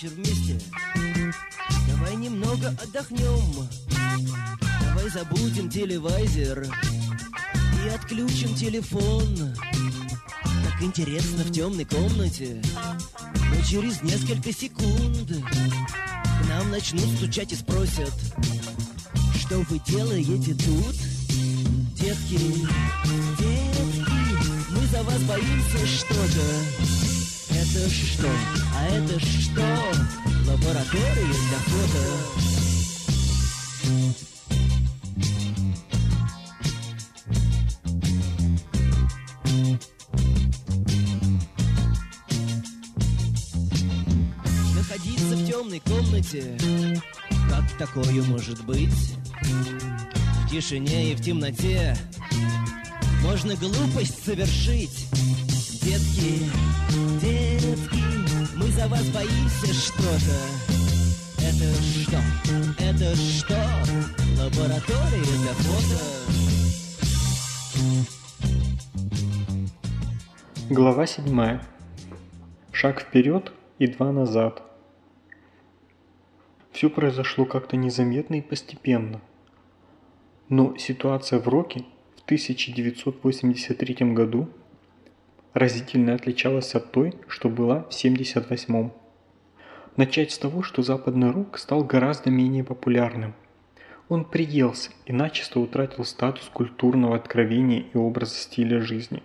Вечер вместе. Давай немного отдохнем. Давай забудем телевизор и отключим телефон. Так интересно в темной комнате. Но через несколько секунд к нам начнут стучать и спросят, что вы делаете тут? Детки, детки, мы за вас боимся что-то. Это что? А это что? Лаборатория для фото. Находиться в темной комнате, как такое может быть? В тишине и в темноте можно глупость совершить. Детки, за вас боимся что-то. Это что? Это что? Лаборатория для фото. Глава 7. Шаг вперед и два назад. Все произошло как-то незаметно и постепенно. Но ситуация в Роке в 1983 году разительно отличалась от той, что была в 1978. Начать с того, что западный рок стал гораздо менее популярным. Он приелся и начисто утратил статус культурного откровения и образа стиля жизни.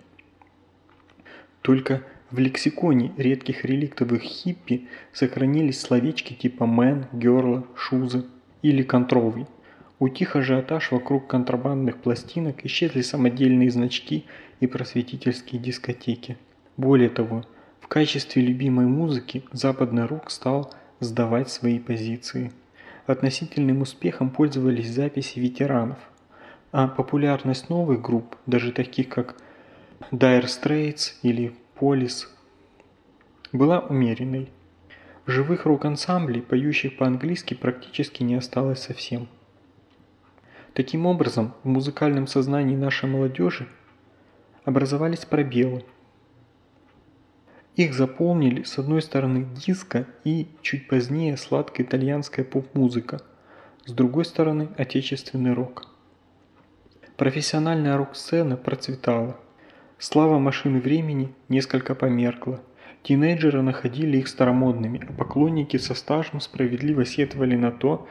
Только в лексиконе редких реликтовых хиппи сохранились словечки типа «мэн», «герла», «шузы» или «контровый». Утих ажиотаж вокруг контрабандных пластинок, исчезли самодельные значки и просветительские дискотеки. Более того, в качестве любимой музыки западный рок стал сдавать свои позиции. Относительным успехом пользовались записи ветеранов, а популярность новых групп, даже таких как Dire Straits или Police, была умеренной. Живых рок-ансамблей, поющих по-английски, практически не осталось совсем. Таким образом, в музыкальном сознании нашей молодежи образовались пробелы. Их заполнили с одной стороны диско и, чуть позднее, сладкая итальянская поп-музыка, с другой стороны отечественный рок. Профессиональная рок-сцена процветала. Слава машины времени несколько померкла. Тинейджеры находили их старомодными, а поклонники со стажем справедливо сетовали на то,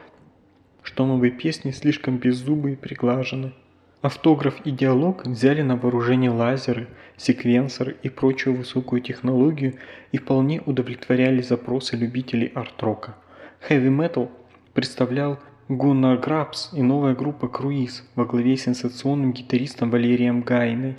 что новые песни слишком беззубые и приглажены. Автограф и диалог взяли на вооружение лазеры, секвенсоры и прочую высокую технологию и вполне удовлетворяли запросы любителей арт-рока. Heavy Metal представлял Гуннар Грабс и новая группа Круиз во главе с сенсационным гитаристом Валерием Гайной.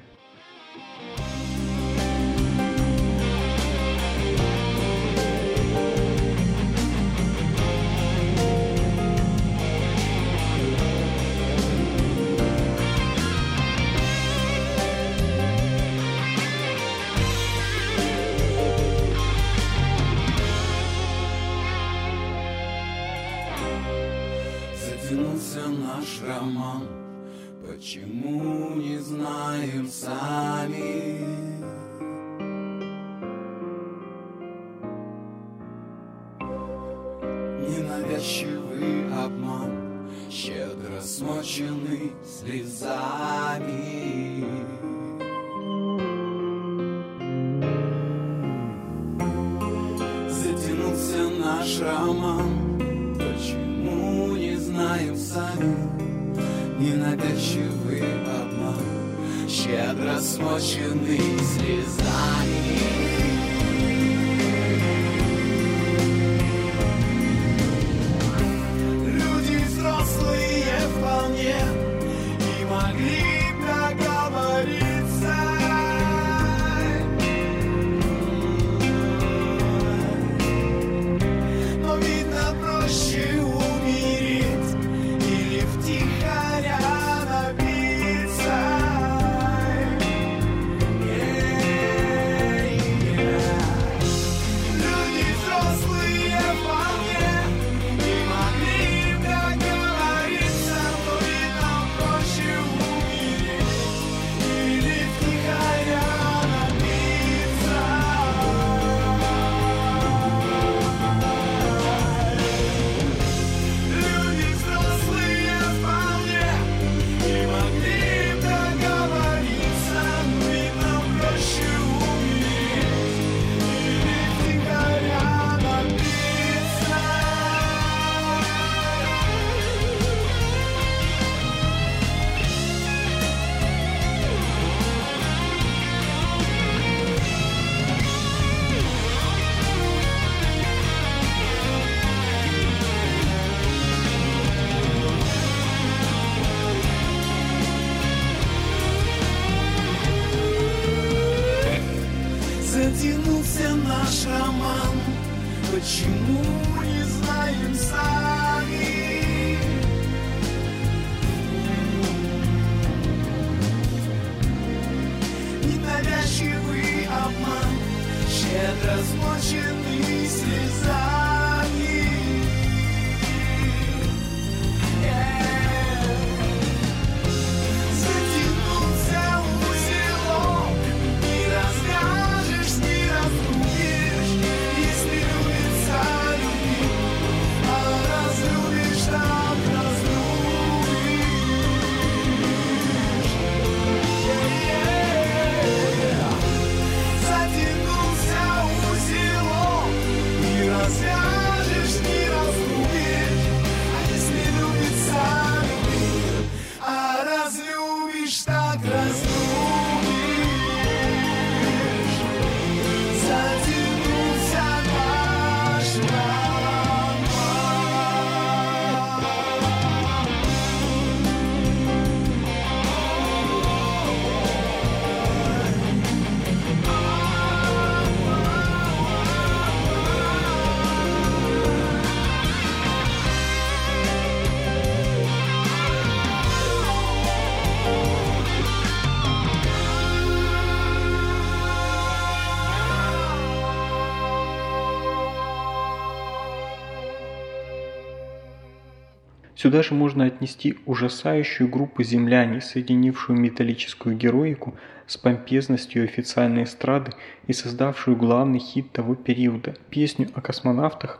Сюда же можно отнести ужасающую группу земляне, соединившую металлическую героику с помпезностью официальной эстрады и создавшую главный хит того периода – песню о космонавтах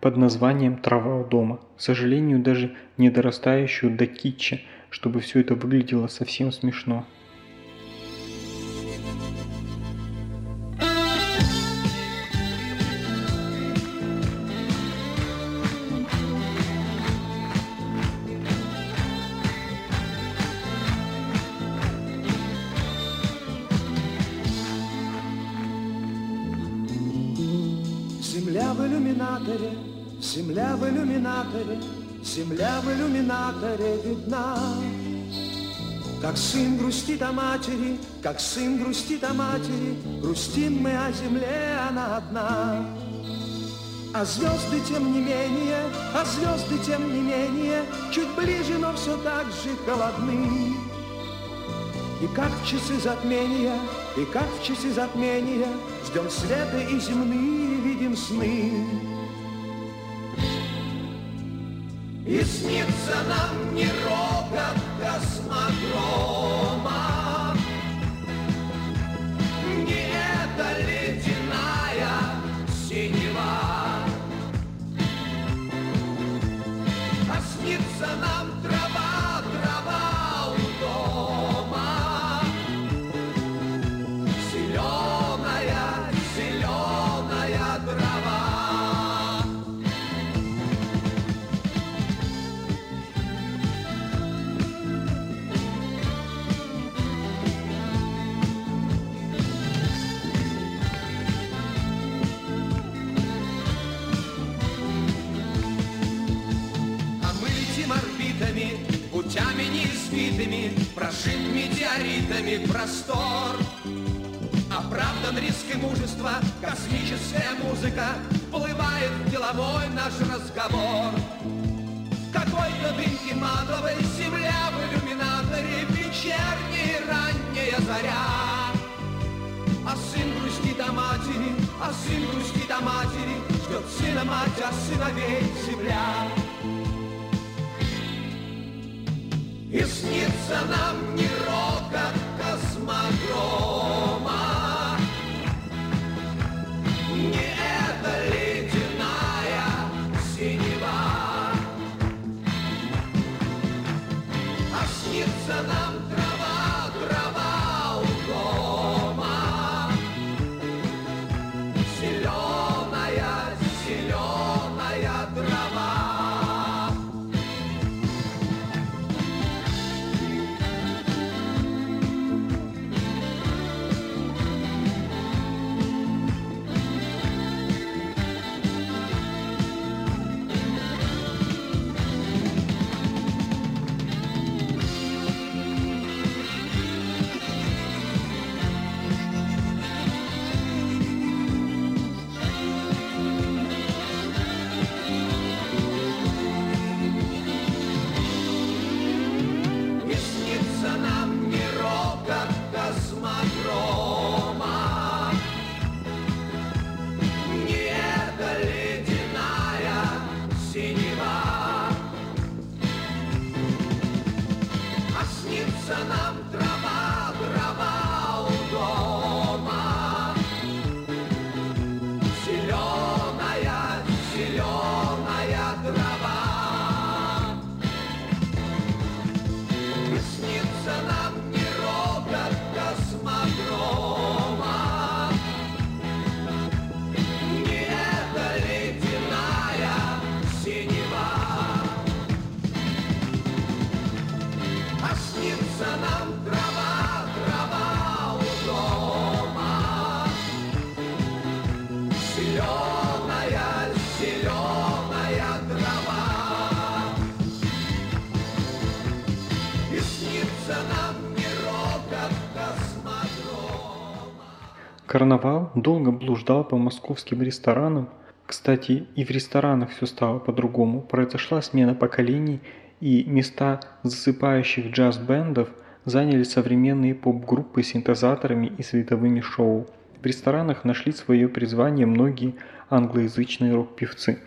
под названием «Трава у дома», к сожалению, даже не дорастающую до китча, чтобы все это выглядело совсем смешно. Иллюминаторе, земля в иллюминаторе видна. Как сын грустит о матери, как сын грустит о матери, грустим мы о земле, она одна. А звезды тем не менее, а звезды тем не менее, чуть ближе, но все так же холодны. И как в часы затмения, и как в часы затмения Ждем света и земные видим сны. И снится нам не рокот космодрома, метеоритами простор. Оправдан риск и мужество, космическая музыка, Плывает деловой наш разговор. Какой-то дымки матовой земля в иллюминаторе, Вечерняя ранняя заря. А сын грустит о матери, а сын грустит о матери, Ждет сына мать, а сыновей земля. И снится нам не my glory. Карнавал долго блуждал по московским ресторанам. Кстати, и в ресторанах все стало по-другому. Произошла смена поколений, и места засыпающих джаз-бендов заняли современные поп-группы с синтезаторами и световыми шоу. В ресторанах нашли свое призвание многие англоязычные рок-певцы.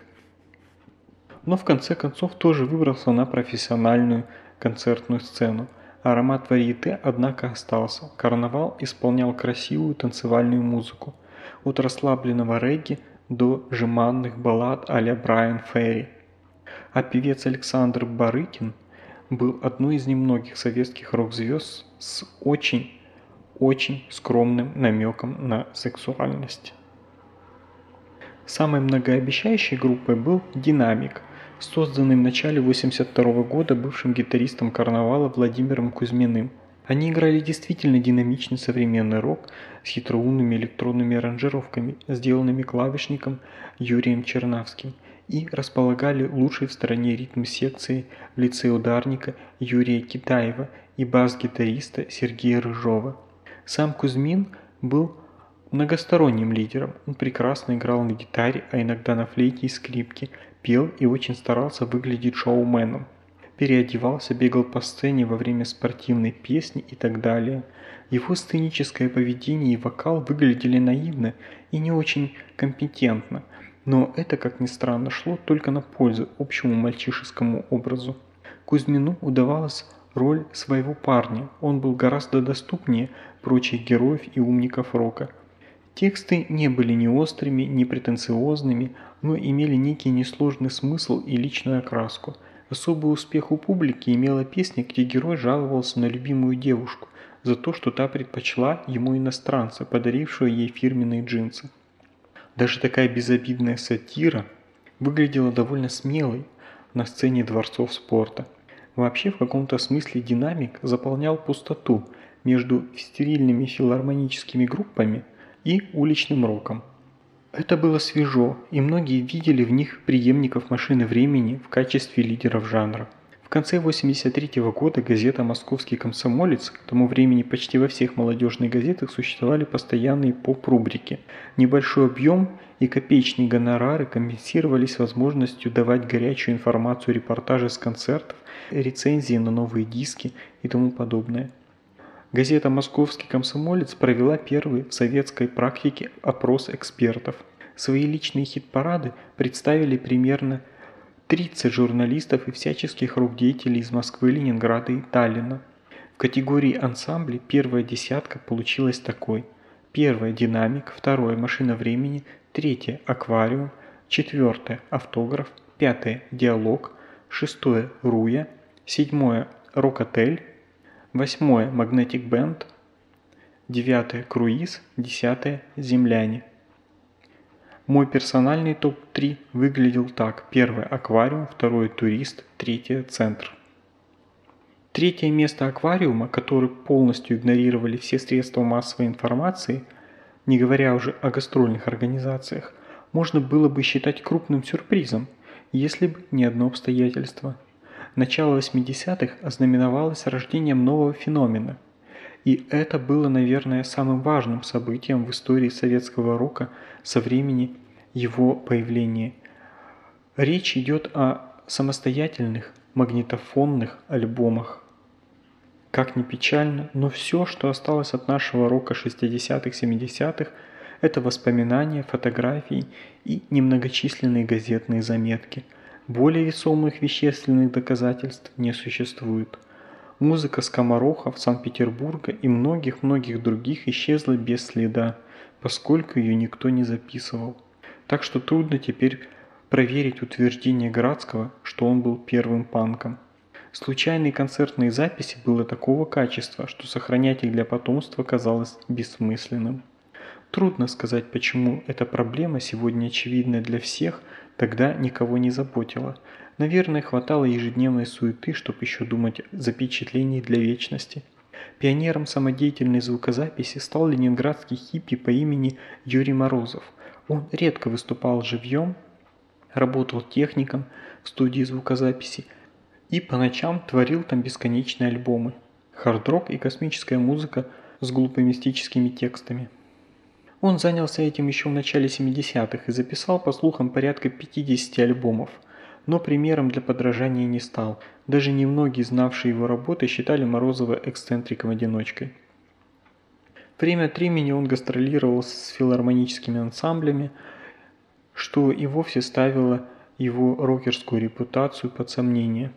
Но в конце концов тоже выбрался на профессиональную концертную сцену. Аромат варьете, однако, остался. Карнавал исполнял красивую танцевальную музыку. От расслабленного регги до жеманных баллад а-ля Брайан Ферри. А певец Александр Барыкин был одной из немногих советских рок-звезд с очень, очень скромным намеком на сексуальность. Самой многообещающей группой был «Динамик», созданный в начале 1982 года бывшим гитаристом карнавала Владимиром Кузьминым. Они играли действительно динамичный современный рок с хитроумными электронными аранжировками, сделанными клавишником Юрием Чернавским, и располагали лучшей в стороне ритм-секции в лице ударника Юрия Китаева и бас-гитариста Сергея Рыжова. Сам Кузьмин был многосторонним лидером. Он прекрасно играл на гитаре, а иногда на флейте и скрипке, пел и очень старался выглядеть шоуменом. Переодевался, бегал по сцене во время спортивной песни и так далее. Его сценическое поведение и вокал выглядели наивно и не очень компетентно, но это, как ни странно, шло только на пользу общему мальчишескому образу. Кузьмину удавалась роль своего парня, он был гораздо доступнее прочих героев и умников рока – Тексты не были ни острыми, ни претенциозными, но имели некий несложный смысл и личную окраску. Особый успех у публики имела песня, где герой жаловался на любимую девушку за то, что та предпочла ему иностранца, подарившего ей фирменные джинсы. Даже такая безобидная сатира выглядела довольно смелой на сцене дворцов спорта. Вообще, в каком-то смысле динамик заполнял пустоту между стерильными филармоническими группами – и уличным роком. Это было свежо, и многие видели в них преемников машины времени в качестве лидеров жанра. В конце 1983 года газета «Московский комсомолец» к тому времени почти во всех молодежных газетах существовали постоянные поп-рубрики. Небольшой объем и копеечные гонорары компенсировались возможностью давать горячую информацию, репортажи с концертов, рецензии на новые диски и тому подобное. Газета «Московский комсомолец» провела первый в советской практике опрос экспертов. Свои личные хит-парады представили примерно 30 журналистов и всяческих рук деятелей из Москвы, Ленинграда и Таллина. В категории ансамбли первая десятка получилась такой. Первая – динамик, второе – машина времени, третье – аквариум, четвертое – автограф, пятое – диалог, шестое – руя, седьмое – рок-отель, Восьмое – Magnetic Band. Девятое – Круиз. Десятое – Земляне. Мой персональный топ-3 выглядел так. Первое – Аквариум, второе – Турист, третье – Центр. Третье место аквариума, который полностью игнорировали все средства массовой информации, не говоря уже о гастрольных организациях, можно было бы считать крупным сюрпризом, если бы не одно обстоятельство – Начало 80-х ознаменовалось рождением нового феномена. И это было, наверное, самым важным событием в истории советского рока со времени его появления. Речь идет о самостоятельных магнитофонных альбомах. Как ни печально, но все, что осталось от нашего рока 60-х, 70-х, это воспоминания, фотографии и немногочисленные газетные заметки – более весомых вещественных доказательств не существует. Музыка скоморохов Санкт-Петербурга и многих-многих других исчезла без следа, поскольку ее никто не записывал. Так что трудно теперь проверить утверждение Градского, что он был первым панком. Случайные концертные записи было такого качества, что сохранять их для потомства казалось бессмысленным. Трудно сказать, почему эта проблема сегодня очевидна для всех – Тогда никого не заботило. Наверное, хватало ежедневной суеты, чтобы еще думать о запечатлении для вечности. Пионером самодеятельной звукозаписи стал ленинградский хиппи по имени Юрий Морозов. Он редко выступал живьем, работал техником в студии звукозаписи и по ночам творил там бесконечные альбомы. Хард-рок и космическая музыка с глупомистическими текстами. Он занялся этим еще в начале 70-х и записал, по слухам, порядка 50 альбомов. Но примером для подражания не стал. Даже немногие, знавшие его работы, считали Морозова эксцентриком-одиночкой. Время от времени он гастролировал с филармоническими ансамблями, что и вовсе ставило его рокерскую репутацию под сомнение.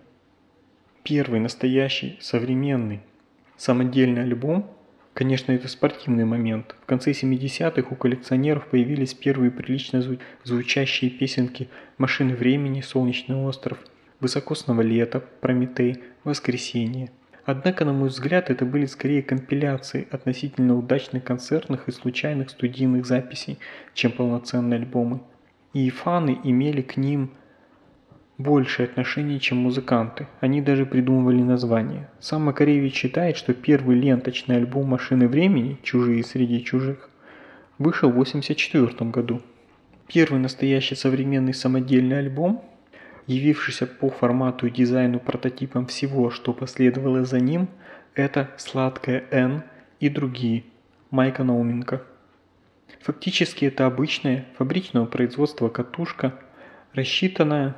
Первый настоящий, современный, самодельный альбом Конечно, это спортивный момент. В конце 70-х у коллекционеров появились первые прилично звучащие песенки «Машины времени», «Солнечный остров», «Высокосного лета», «Прометей», «Воскресенье». Однако, на мой взгляд, это были скорее компиляции относительно удачных концертных и случайных студийных записей, чем полноценные альбомы. И фаны имели к ним большее отношение, чем музыканты. Они даже придумывали название. Сам Макаревич считает, что первый ленточный альбом «Машины времени» «Чужие среди чужих» вышел в 1984 году. Первый настоящий современный самодельный альбом, явившийся по формату и дизайну прототипом всего, что последовало за ним, это «Сладкая Н» и другие Майка Науменко. Фактически это обычная фабричного производства катушка, рассчитанная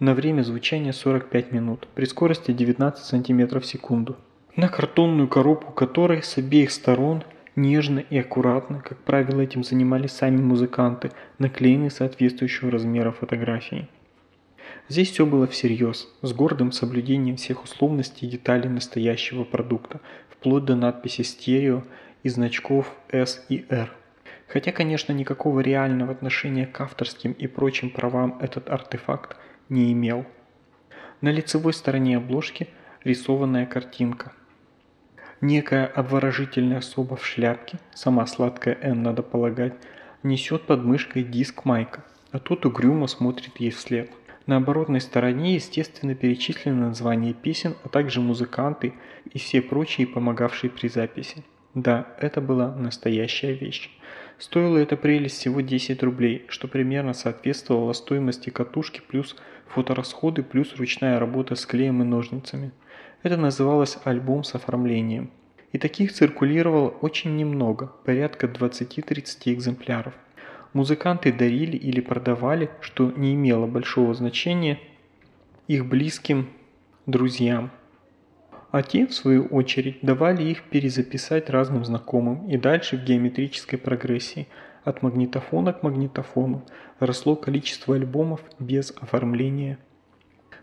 на время звучания 45 минут при скорости 19 см в секунду. На картонную коробку которой с обеих сторон нежно и аккуратно, как правило этим занимались сами музыканты, наклеены соответствующего размера фотографии. Здесь все было всерьез, с гордым соблюдением всех условностей и деталей настоящего продукта, вплоть до надписи «стерео» и значков S и R. Хотя, конечно, никакого реального отношения к авторским и прочим правам этот артефакт не имел. На лицевой стороне обложки рисованная картинка. Некая обворожительная особа в шляпке, сама сладкая Н, надо полагать, несет под мышкой диск Майка, а тот угрюмо смотрит ей вслед. На оборотной стороне, естественно, перечислены названия песен, а также музыканты и все прочие, помогавшие при записи. Да, это была настоящая вещь. Стоила эта прелесть всего 10 рублей, что примерно соответствовало стоимости катушки плюс фоторасходы плюс ручная работа с клеем и ножницами. Это называлось альбом с оформлением. И таких циркулировало очень немного, порядка 20-30 экземпляров. Музыканты дарили или продавали, что не имело большого значения, их близким друзьям. А те, в свою очередь, давали их перезаписать разным знакомым и дальше в геометрической прогрессии – от магнитофона к магнитофону росло количество альбомов без оформления.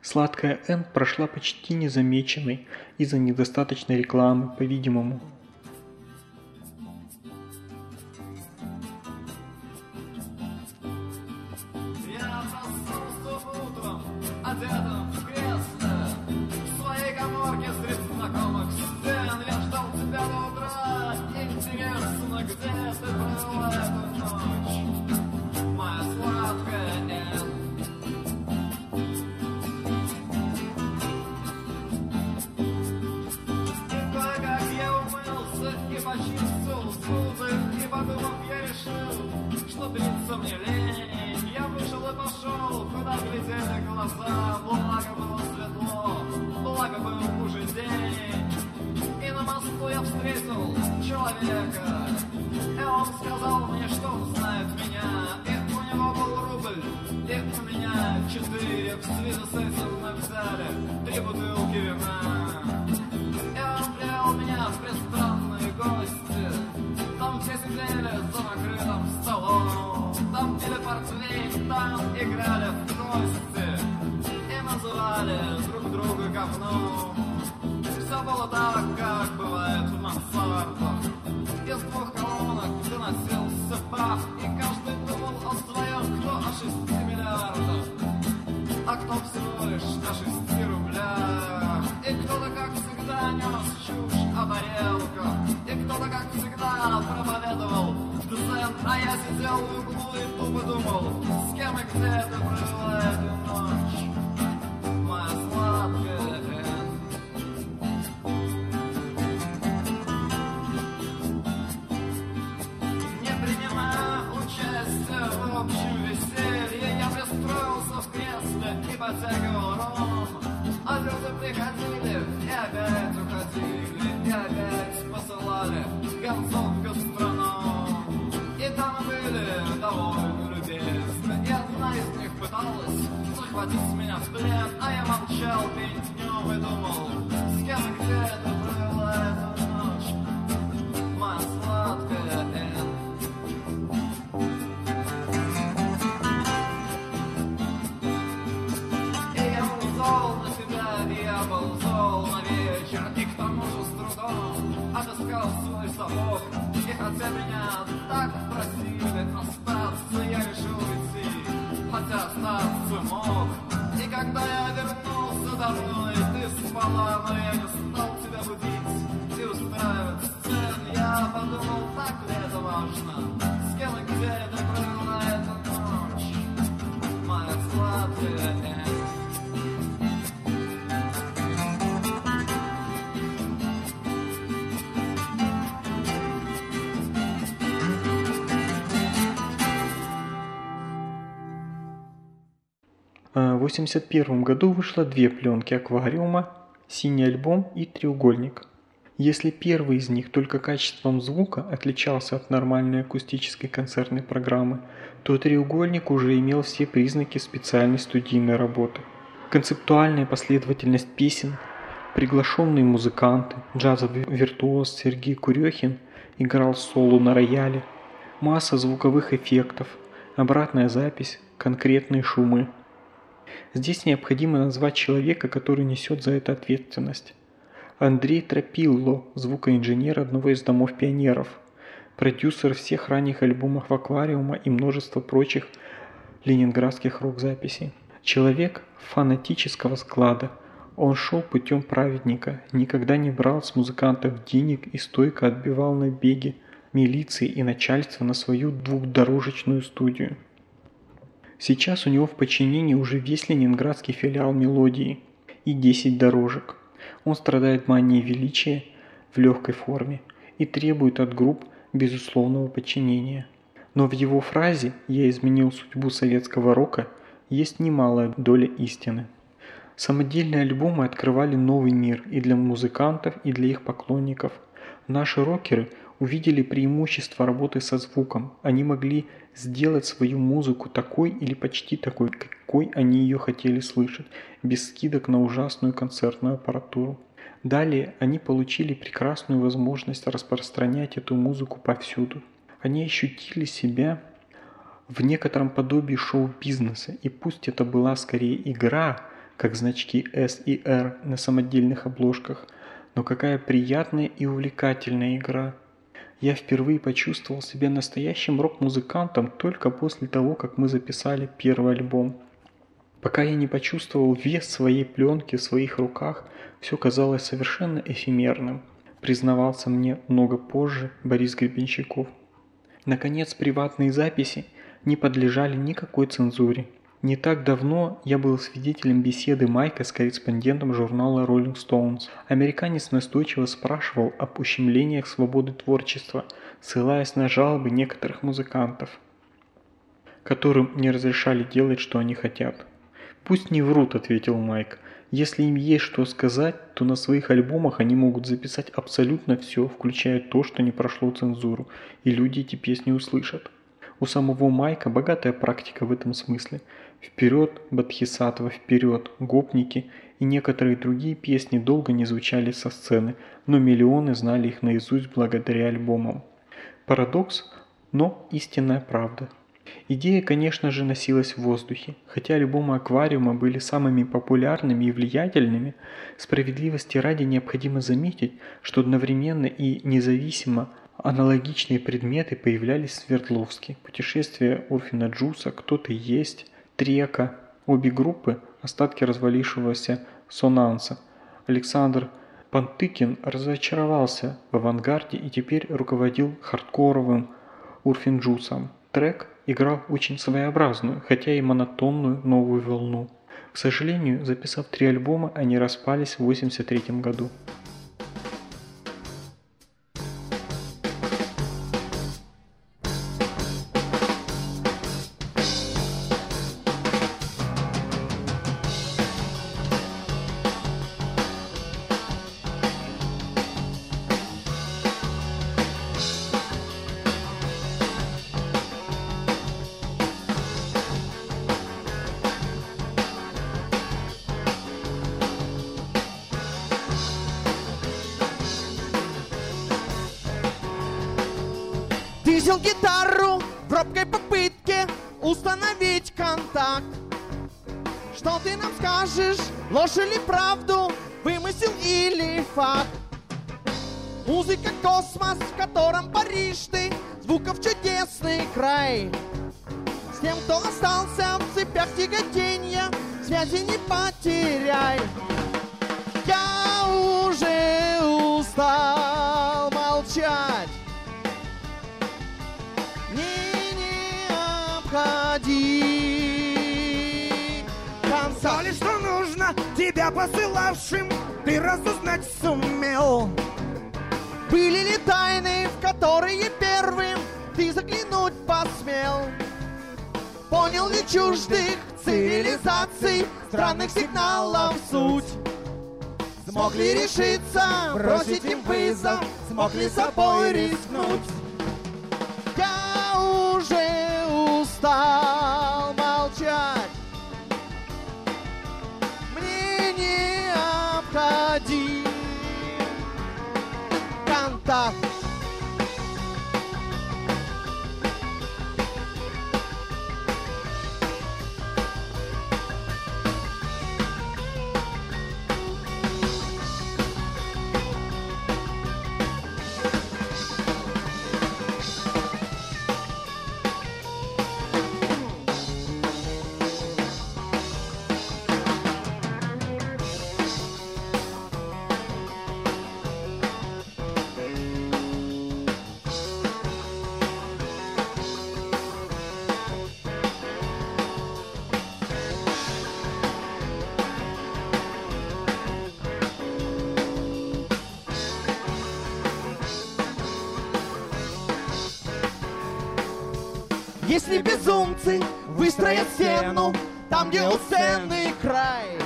Сладкая Н прошла почти незамеченной из-за недостаточной рекламы, по-видимому. света сальцем на вокзале Три бутылки вина И меня в престранные гости Там все сидели за накрытым столом Там пили портвейн, там играли как всегда, проповедовал. Дзен, а я сидел в углу и тупо думал, с кем и где это провела эту ночь. Моя сладкая. Не принимая участия в общем веселье, я пристроился в кресле и подтягивал ром, а люди приходили с меня в плен А я молчал пень днем и думал С кем и где ты провела эту ночь. Моя сладкая Энн. И я был зол на себя, и я был зол на вечер. И к тому же с трудом отыскал свой сапог И хотя меня так просили остаться, я решил Хотя остаться мог И когда я вернулся домой, ты спала, но я не стал тебя будить И устраивать сцен, я подумал, так ли это важно 1981 году вышло две пленки аквариума, синий альбом и треугольник. Если первый из них только качеством звука отличался от нормальной акустической концертной программы, то треугольник уже имел все признаки специальной студийной работы. Концептуальная последовательность песен, приглашенные музыканты, джазовый виртуоз Сергей Курехин играл соло на рояле, масса звуковых эффектов, обратная запись, конкретные шумы – Здесь необходимо назвать человека, который несет за это ответственность. Андрей Тропилло, звукоинженер одного из домов пионеров, продюсер всех ранних альбомов «Аквариума» и множество прочих ленинградских рок-записей. Человек фанатического склада. Он шел путем праведника, никогда не брал с музыкантов денег и стойко отбивал набеги милиции и начальства на свою двухдорожечную студию. Сейчас у него в подчинении уже весь ленинградский филиал «Мелодии» и 10 дорожек. Он страдает манией величия в легкой форме и требует от групп безусловного подчинения. Но в его фразе «Я изменил судьбу советского рока» есть немалая доля истины. Самодельные альбомы открывали новый мир и для музыкантов, и для их поклонников. Наши рокеры увидели преимущество работы со звуком. Они могли сделать свою музыку такой или почти такой, какой они ее хотели слышать, без скидок на ужасную концертную аппаратуру. Далее они получили прекрасную возможность распространять эту музыку повсюду. Они ощутили себя в некотором подобии шоу-бизнеса, и пусть это была скорее игра, как значки S и R на самодельных обложках, но какая приятная и увлекательная игра – я впервые почувствовал себя настоящим рок-музыкантом только после того, как мы записали первый альбом. Пока я не почувствовал вес своей пленки в своих руках, все казалось совершенно эфемерным, признавался мне много позже Борис Гребенщиков. Наконец, приватные записи не подлежали никакой цензуре. Не так давно я был свидетелем беседы Майка с корреспондентом журнала Rolling Stones. Американец настойчиво спрашивал об ущемлениях свободы творчества, ссылаясь на жалобы некоторых музыкантов, которым не разрешали делать, что они хотят. «Пусть не врут», — ответил Майк. «Если им есть что сказать, то на своих альбомах они могут записать абсолютно все, включая то, что не прошло цензуру, и люди эти песни услышат». У самого Майка богатая практика в этом смысле. Вперед, Бадхисатва, вперед, гопники и некоторые другие песни долго не звучали со сцены, но миллионы знали их наизусть благодаря альбомам. Парадокс, но истинная правда. Идея, конечно же, носилась в воздухе. Хотя альбомы «Аквариума» были самыми популярными и влиятельными, справедливости ради необходимо заметить, что одновременно и независимо Аналогичные предметы появлялись в Свердловске. Путешествие Урфина Джуса, «Кто-то есть», Трека. Обе группы – остатки развалившегося Сонанса. Александр Пантыкин разочаровался в авангарде и теперь руководил хардкоровым Урфинджусом. Трек играл очень своеобразную, хотя и монотонную новую волну. К сожалению, записав три альбома, они распались в 1983 году. Бросил гитару в робкой попытке установить контакт. Что ты нам скажешь, ложь или правду, вымысел или факт? Музыка космос, в котором Париж ты, звуков чудесный край. С тем, кто остался в цепях тяготения, связи не потеряй. Я уже устал тебя посылавшим, ты разузнать сумел. Были ли тайны, в которые первым ты заглянуть посмел? Понял ли чуждых цивилизаций странных сигналов суть? Смог ли решиться бросить им вызов? Смог ли собой рискнуть? Я уже устал контакт. Выстроят стену Там, где уценный край.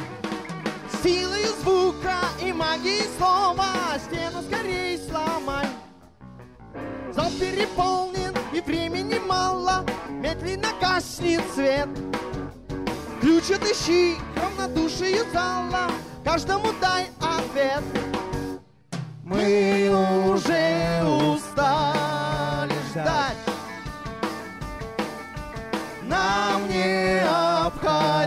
Силой звука и магией слова Стену скорее сломай. Зал переполнен и времени мало Медленно гаснет свет. Ключ отыщи равнодушие зала Каждому дай ответ. Мы уже устали ждать нам необходим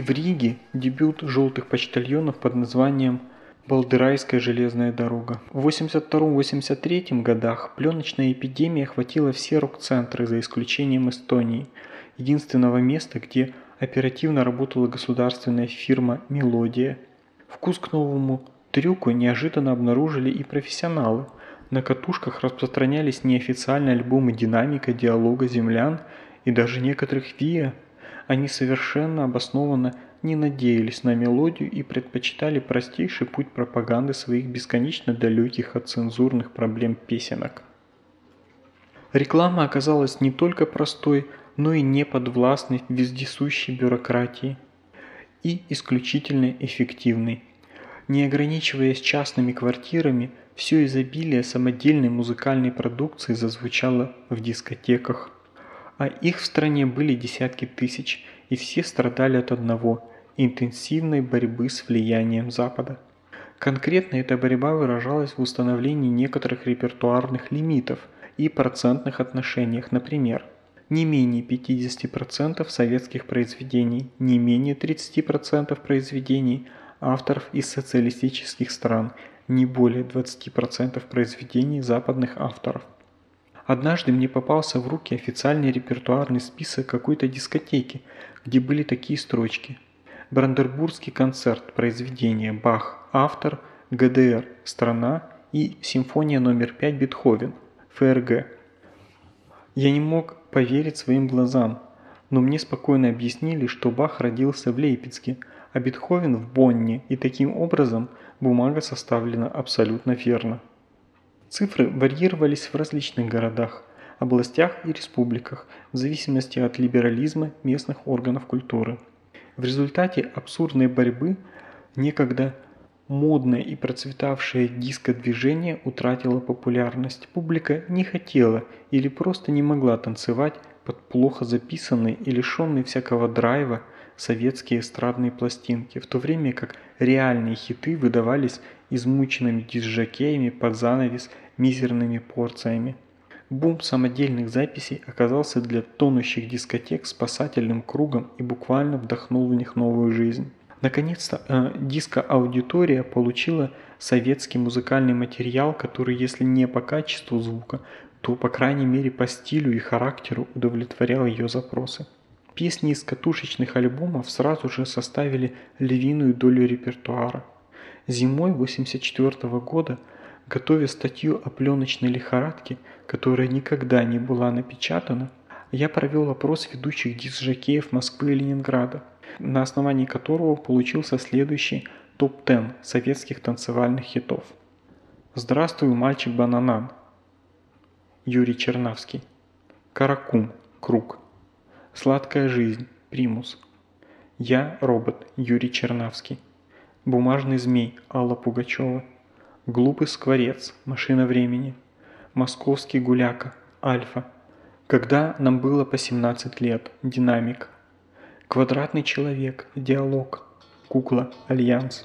В Риге дебют «желтых почтальонов» под названием «Балдырайская железная дорога». В 82-83 годах пленочная эпидемия охватила все рок-центры, за исключением Эстонии, единственного места, где оперативно работала государственная фирма «Мелодия». Вкус к новому трюку неожиданно обнаружили и профессионалы. На катушках распространялись неофициальные альбомы «Динамика», «Диалога», «Землян» и даже некоторых «Виа», они совершенно обоснованно не надеялись на мелодию и предпочитали простейший путь пропаганды своих бесконечно далеких от цензурных проблем песенок. Реклама оказалась не только простой, но и неподвластной вездесущей бюрократии и исключительно эффективной. Не ограничиваясь частными квартирами, все изобилие самодельной музыкальной продукции зазвучало в дискотеках – а их в стране были десятки тысяч, и все страдали от одного – интенсивной борьбы с влиянием Запада. Конкретно эта борьба выражалась в установлении некоторых репертуарных лимитов и процентных отношениях, например, не менее 50% советских произведений, не менее 30% произведений авторов из социалистических стран, не более 20% произведений западных авторов. Однажды мне попался в руки официальный репертуарный список какой-то дискотеки, где были такие строчки. Брандербургский концерт, произведение, Бах, автор ГДР, страна и симфония номер 5 Бетховен, ФРГ. Я не мог поверить своим глазам, но мне спокойно объяснили, что Бах родился в Лейпецке, а Бетховен в Бонне, и таким образом бумага составлена абсолютно верно. Цифры варьировались в различных городах, областях и республиках в зависимости от либерализма местных органов культуры. В результате абсурдной борьбы некогда Модное и процветавшее диско-движение утратило популярность. Публика не хотела или просто не могла танцевать под плохо записанные и лишенные всякого драйва советские эстрадные пластинки, в то время как реальные хиты выдавались измученными дисжокеями под занавес мизерными порциями. Бум самодельных записей оказался для тонущих дискотек спасательным кругом и буквально вдохнул в них новую жизнь. Наконец-то э, диско-аудитория получила советский музыкальный материал, который, если не по качеству звука, то, по крайней мере, по стилю и характеру удовлетворял ее запросы. Песни из катушечных альбомов сразу же составили львиную долю репертуара. Зимой 1984 года, готовя статью о пленочной лихорадке, которая никогда не была напечатана, я провел опрос ведущих диск-жокеев Москвы и Ленинграда – на основании которого получился следующий топ-10 советских танцевальных хитов. «Здравствуй, мальчик Бананан» Юрий Чернавский. «Каракум» Круг. «Сладкая жизнь» Примус. «Я робот» Юрий Чернавский. «Бумажный змей» Алла Пугачева. «Глупый скворец» Машина времени. «Московский гуляка» Альфа. «Когда нам было по 17 лет» Динамик Квадратный человек, диалог, кукла, альянс.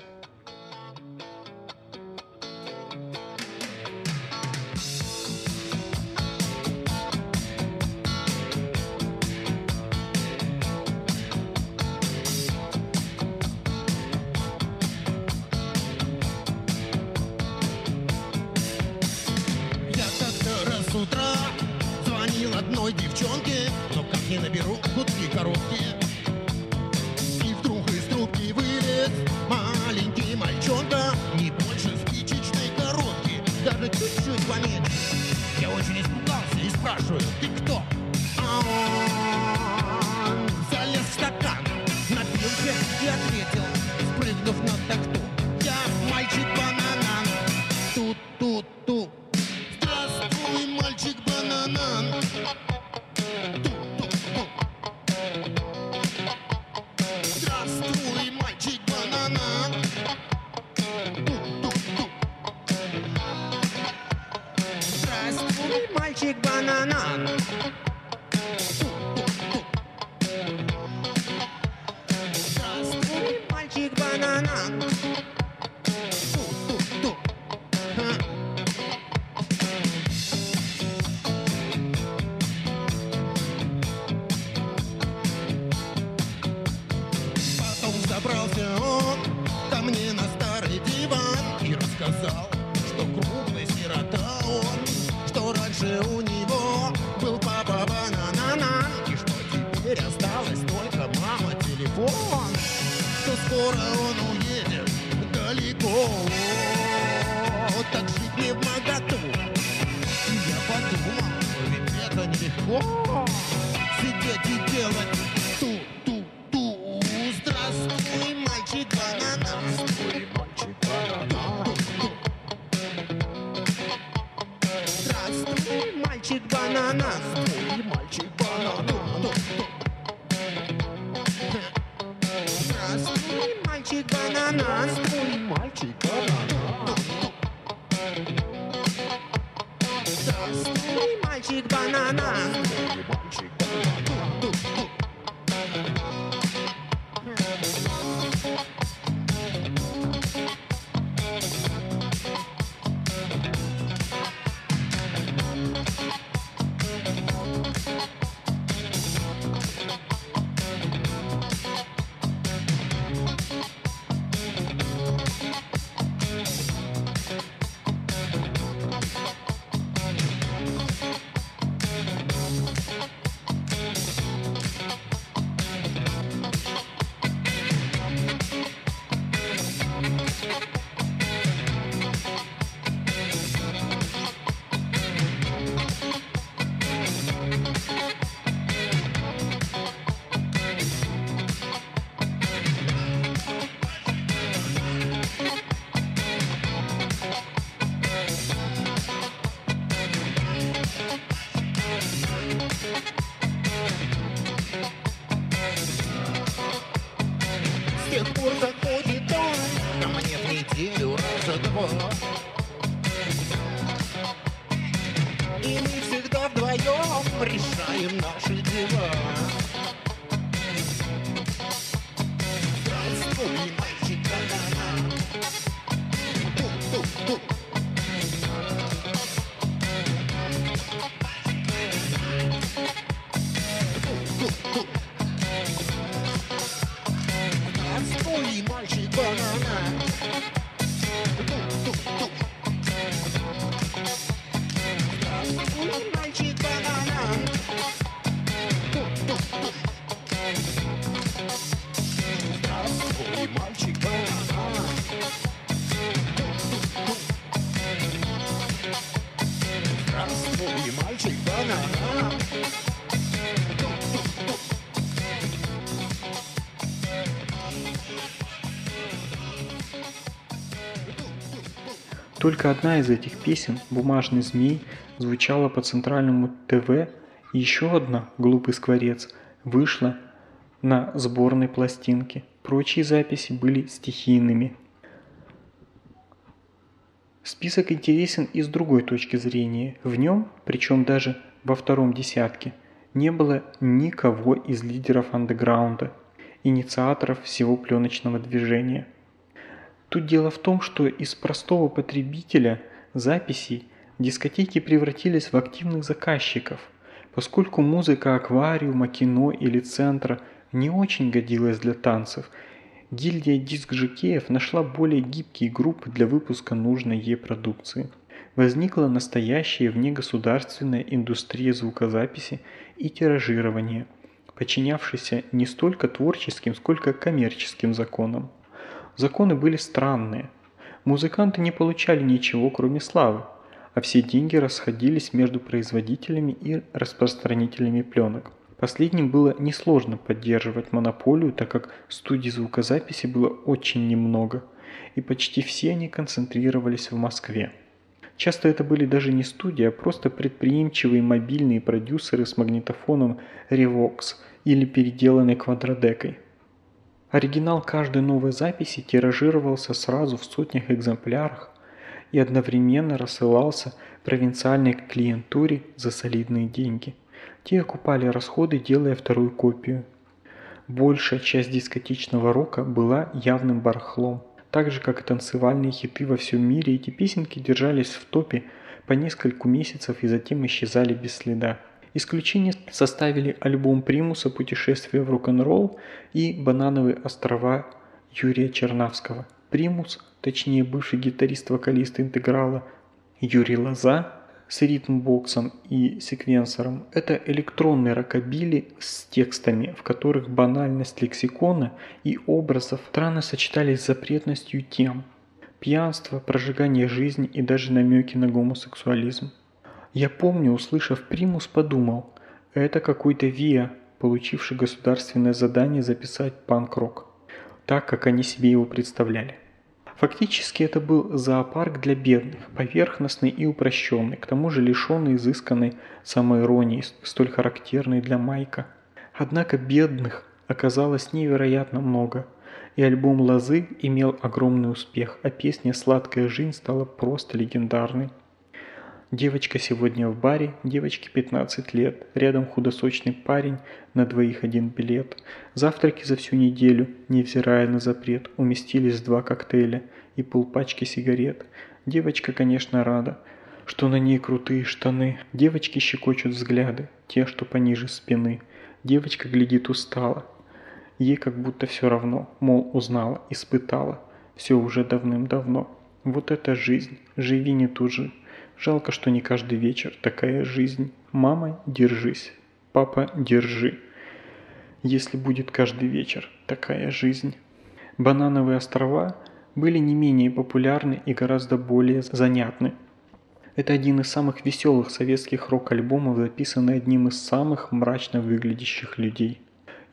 раньше у него был папа банана И что теперь осталось только мама телефон Что скоро он уедет далеко. Так жить не в моготу И я подумал, ведь это нелегко. Сидеть и делать Только одна из этих песен, «Бумажный змей», звучала по центральному ТВ, и еще одна, «Глупый скворец», вышла на сборной пластинке. Прочие записи были стихийными. Список интересен и с другой точки зрения. В нем, причем даже во втором десятке, не было никого из лидеров андеграунда, инициаторов всего пленочного движения. Тут дело в том, что из простого потребителя записей дискотеки превратились в активных заказчиков, поскольку музыка аквариума, кино или центра не очень годилась для танцев. Гильдия диск-жокеев нашла более гибкие группы для выпуска нужной ей продукции. Возникла настоящая внегосударственная индустрия звукозаписи и тиражирования, подчинявшаяся не столько творческим, сколько коммерческим законам. Законы были странные. Музыканты не получали ничего, кроме славы, а все деньги расходились между производителями и распространителями пленок. Последним было несложно поддерживать монополию, так как студий звукозаписи было очень немного, и почти все они концентрировались в Москве. Часто это были даже не студии, а просто предприимчивые мобильные продюсеры с магнитофоном Revox или переделанной квадродекой. Оригинал каждой новой записи тиражировался сразу в сотнях экземплярах и одновременно рассылался провинциальной клиентуре за солидные деньги. Те окупали расходы, делая вторую копию. Большая часть дискотечного рока была явным барахлом. Так же, как и танцевальные хиты во всем мире, эти песенки держались в топе по нескольку месяцев и затем исчезали без следа. Исключение составили альбом Примуса «Путешествие в рок-н-ролл» и «Банановые острова» Юрия Чернавского. Примус, точнее бывший гитарист-вокалист интеграла Юрий Лоза с ритм-боксом и секвенсором – это электронные рокобили с текстами, в которых банальность лексикона и образов странно сочетались с запретностью тем – пьянство, прожигание жизни и даже намеки на гомосексуализм. Я помню, услышав примус, подумал, это какой-то ВИА, получивший государственное задание записать панк-рок, так, как они себе его представляли. Фактически это был зоопарк для бедных, поверхностный и упрощенный, к тому же лишенный изысканной самоиронии, столь характерной для Майка. Однако бедных оказалось невероятно много, и альбом «Лозы» имел огромный успех, а песня «Сладкая жизнь» стала просто легендарной. Девочка сегодня в баре, девочке 15 лет, рядом худосочный парень, на двоих один билет. Завтраки за всю неделю, невзирая на запрет, уместились два коктейля и полпачки сигарет. Девочка, конечно, рада, что на ней крутые штаны. Девочки щекочут взгляды, те, что пониже спины. Девочка глядит устало. Ей как будто все равно, мол, узнала, испытала. Все уже давным-давно. Вот это жизнь, живи не тужи. Жалко, что не каждый вечер такая жизнь. Мама, держись. Папа, держи. Если будет каждый вечер такая жизнь. Банановые острова были не менее популярны и гораздо более занятны. Это один из самых веселых советских рок-альбомов, записанный одним из самых мрачно выглядящих людей.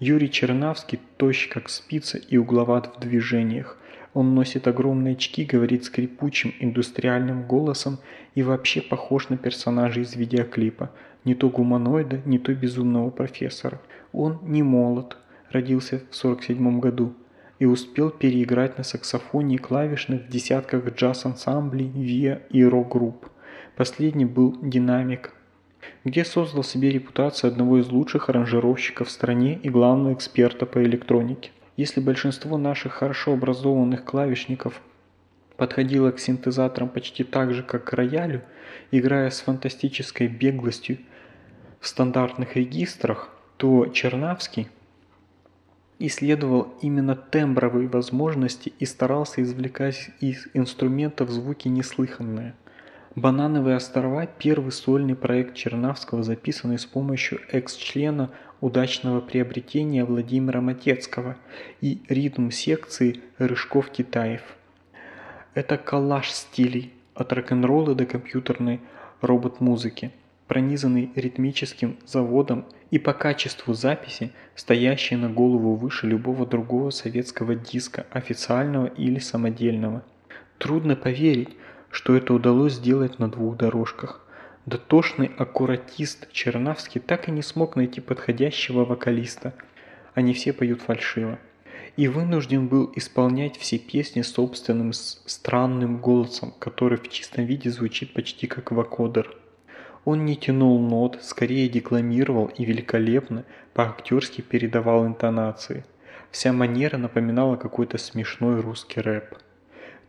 Юрий Чернавский тощ как спица и угловат в движениях. Он носит огромные очки, говорит скрипучим индустриальным голосом и вообще похож на персонажа из видеоклипа. Не то гуманоида, не то безумного профессора. Он не молод, родился в 47 году и успел переиграть на саксофоне и клавишных в десятках джаз-ансамблей, виа и рок-групп. Последний был динамик. где создал себе репутацию одного из лучших аранжировщиков в стране и главного эксперта по электронике. Если большинство наших хорошо образованных клавишников подходило к синтезаторам почти так же, как к роялю, играя с фантастической беглостью в стандартных регистрах, то Чернавский исследовал именно тембровые возможности и старался извлекать из инструментов звуки неслыханные. «Банановые острова» – первый сольный проект Чернавского, записанный с помощью экс-члена удачного приобретения Владимира Матецкого и ритм-секции Рыжков-Китаев. Это коллаж стилей, от рок-н-ролла до компьютерной робот-музыки, пронизанный ритмическим заводом и по качеству записи, стоящий на голову выше любого другого советского диска, официального или самодельного. Трудно поверить, что это удалось сделать на двух дорожках. Дотошный аккуратист Чернавский так и не смог найти подходящего вокалиста. Они все поют фальшиво. И вынужден был исполнять все песни собственным странным голосом, который в чистом виде звучит почти как вокодер. Он не тянул нот, скорее декламировал и великолепно, по-актерски передавал интонации. Вся манера напоминала какой-то смешной русский рэп.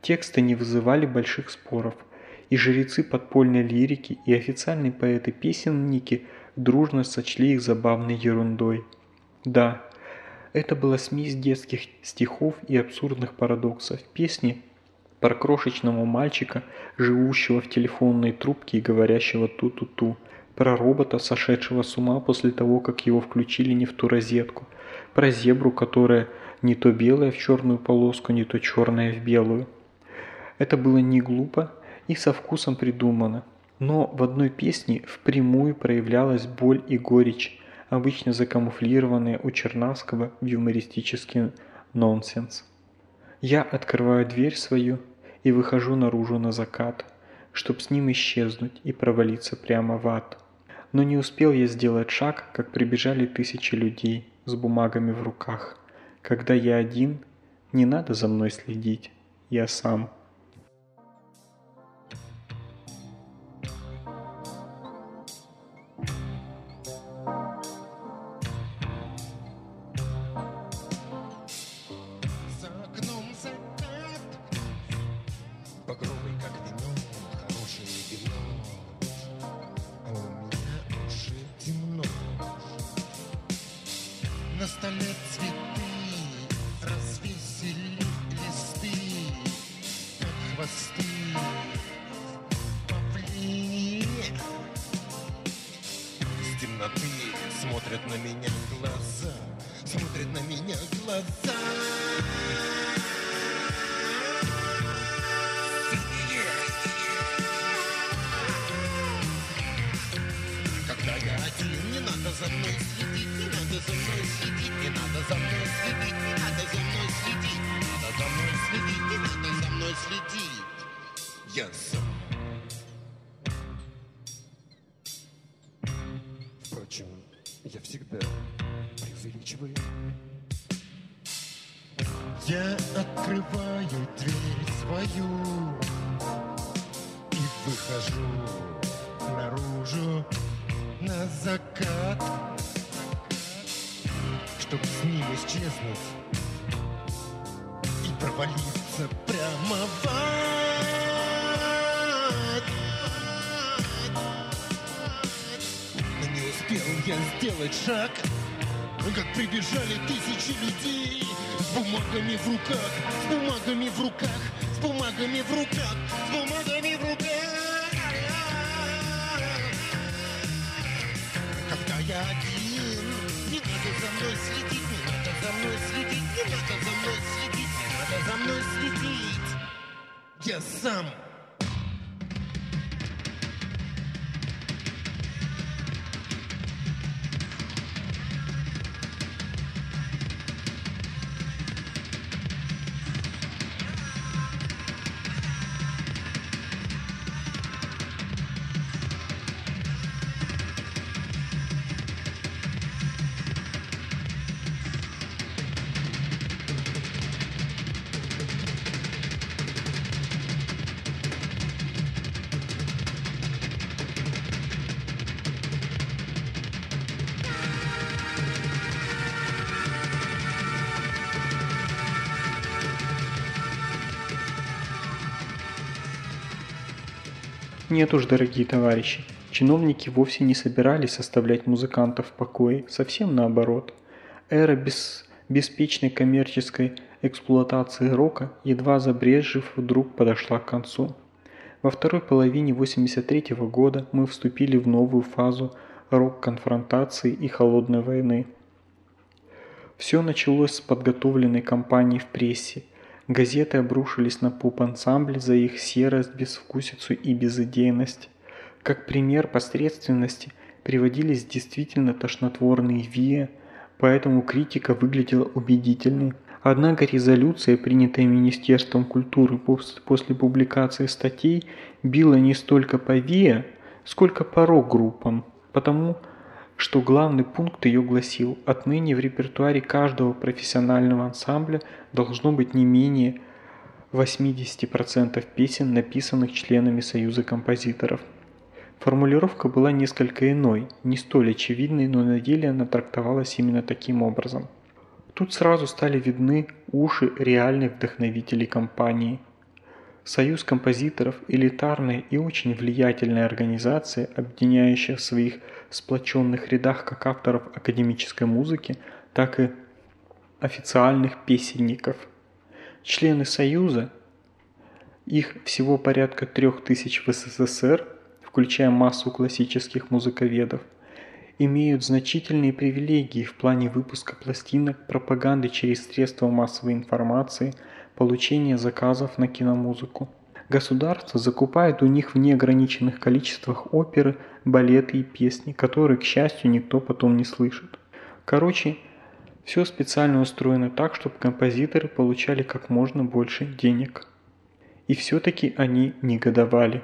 Тексты не вызывали больших споров, и жрецы подпольной лирики и официальные поэты-песенники дружно сочли их забавной ерундой. Да, это была смесь детских стихов и абсурдных парадоксов. Песни про крошечного мальчика, живущего в телефонной трубке и говорящего ту-ту-ту, про робота, сошедшего с ума после того, как его включили не в ту розетку, про зебру, которая не то белая в черную полоску, не то черная в белую. Это было не глупо и со вкусом придумано. Но в одной песне впрямую проявлялась боль и горечь, обычно закамуфлированные у Чернавского в юмористический нонсенс. Я открываю дверь свою и выхожу наружу на закат, чтоб с ним исчезнуть и провалиться прямо в ад. Но не успел я сделать шаг, как прибежали тысячи людей с бумагами в руках. Когда я один, не надо за мной следить, я сам. Нет уж, дорогие товарищи, чиновники вовсе не собирались оставлять музыкантов в покое, совсем наоборот. Эра без, беспечной коммерческой эксплуатации рока, едва забрежив, вдруг подошла к концу. Во второй половине 83 года мы вступили в новую фазу рок-конфронтации и холодной войны. Все началось с подготовленной кампании в прессе. Газеты обрушились на поп-ансамбль за их серость, безвкусицу и безыдейность. Как пример посредственности приводились действительно тошнотворные ВИА, поэтому критика выглядела убедительной. Однако резолюция, принятая Министерством культуры после публикации статей, била не столько по ВИА, сколько по рок-группам, потому что главный пункт ее гласил «Отныне в репертуаре каждого профессионального ансамбля должно быть не менее 80% песен, написанных членами Союза композиторов». Формулировка была несколько иной, не столь очевидной, но на деле она трактовалась именно таким образом – Тут сразу стали видны уши реальных вдохновителей компании. Союз композиторов – элитарная и очень влиятельная организация, объединяющая своих сплоченных рядах как авторов академической музыки, так и официальных песенников. Члены Союза, их всего порядка трех тысяч в СССР, включая массу классических музыковедов, имеют значительные привилегии в плане выпуска пластинок, пропаганды через средства массовой информации, получения заказов на киномузыку. Государство закупает у них в неограниченных количествах оперы, балеты и песни, которые, к счастью, никто потом не слышит. Короче, все специально устроено так, чтобы композиторы получали как можно больше денег. И все-таки они негодовали.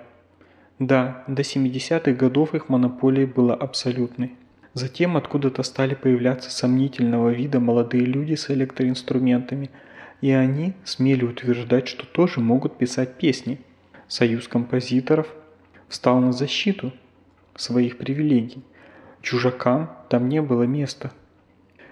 Да, до 70-х годов их монополия была абсолютной. Затем откуда-то стали появляться сомнительного вида молодые люди с электроинструментами, и они смели утверждать, что тоже могут писать песни. Союз композиторов встал на защиту своих привилегий. Чужакам там не было места.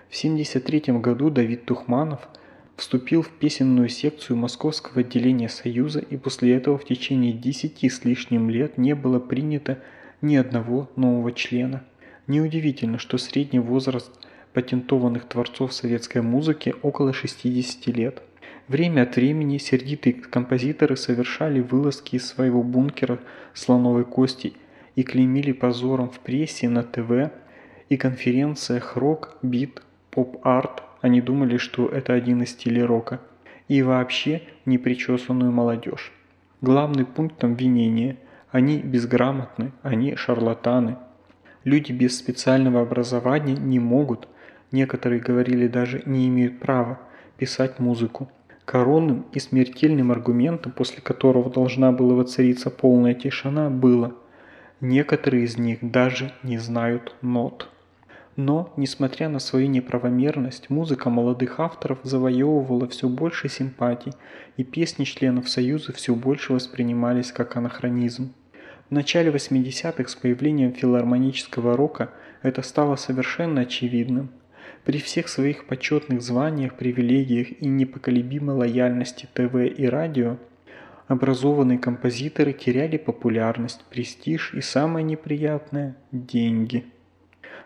В 1973 году Давид Тухманов – вступил в песенную секцию Московского отделения Союза и после этого в течение десяти с лишним лет не было принято ни одного нового члена. Неудивительно, что средний возраст патентованных творцов советской музыки около 60 лет. Время от времени сердитые композиторы совершали вылазки из своего бункера слоновой кости и клеймили позором в прессе, на ТВ и конференциях рок, бит, поп-арт, они думали, что это один из стилей рока. И вообще непричесанную молодежь. Главный пункт обвинения – они безграмотны, они шарлатаны. Люди без специального образования не могут, некоторые говорили даже не имеют права, писать музыку. Коронным и смертельным аргументом, после которого должна была воцариться полная тишина, было – некоторые из них даже не знают нот. Но, несмотря на свою неправомерность, музыка молодых авторов завоевывала все больше симпатий, и песни членов Союза все больше воспринимались как анахронизм. В начале 80-х с появлением филармонического рока это стало совершенно очевидным. При всех своих почетных званиях, привилегиях и непоколебимой лояльности ТВ и радио, образованные композиторы теряли популярность, престиж и самое неприятное – деньги –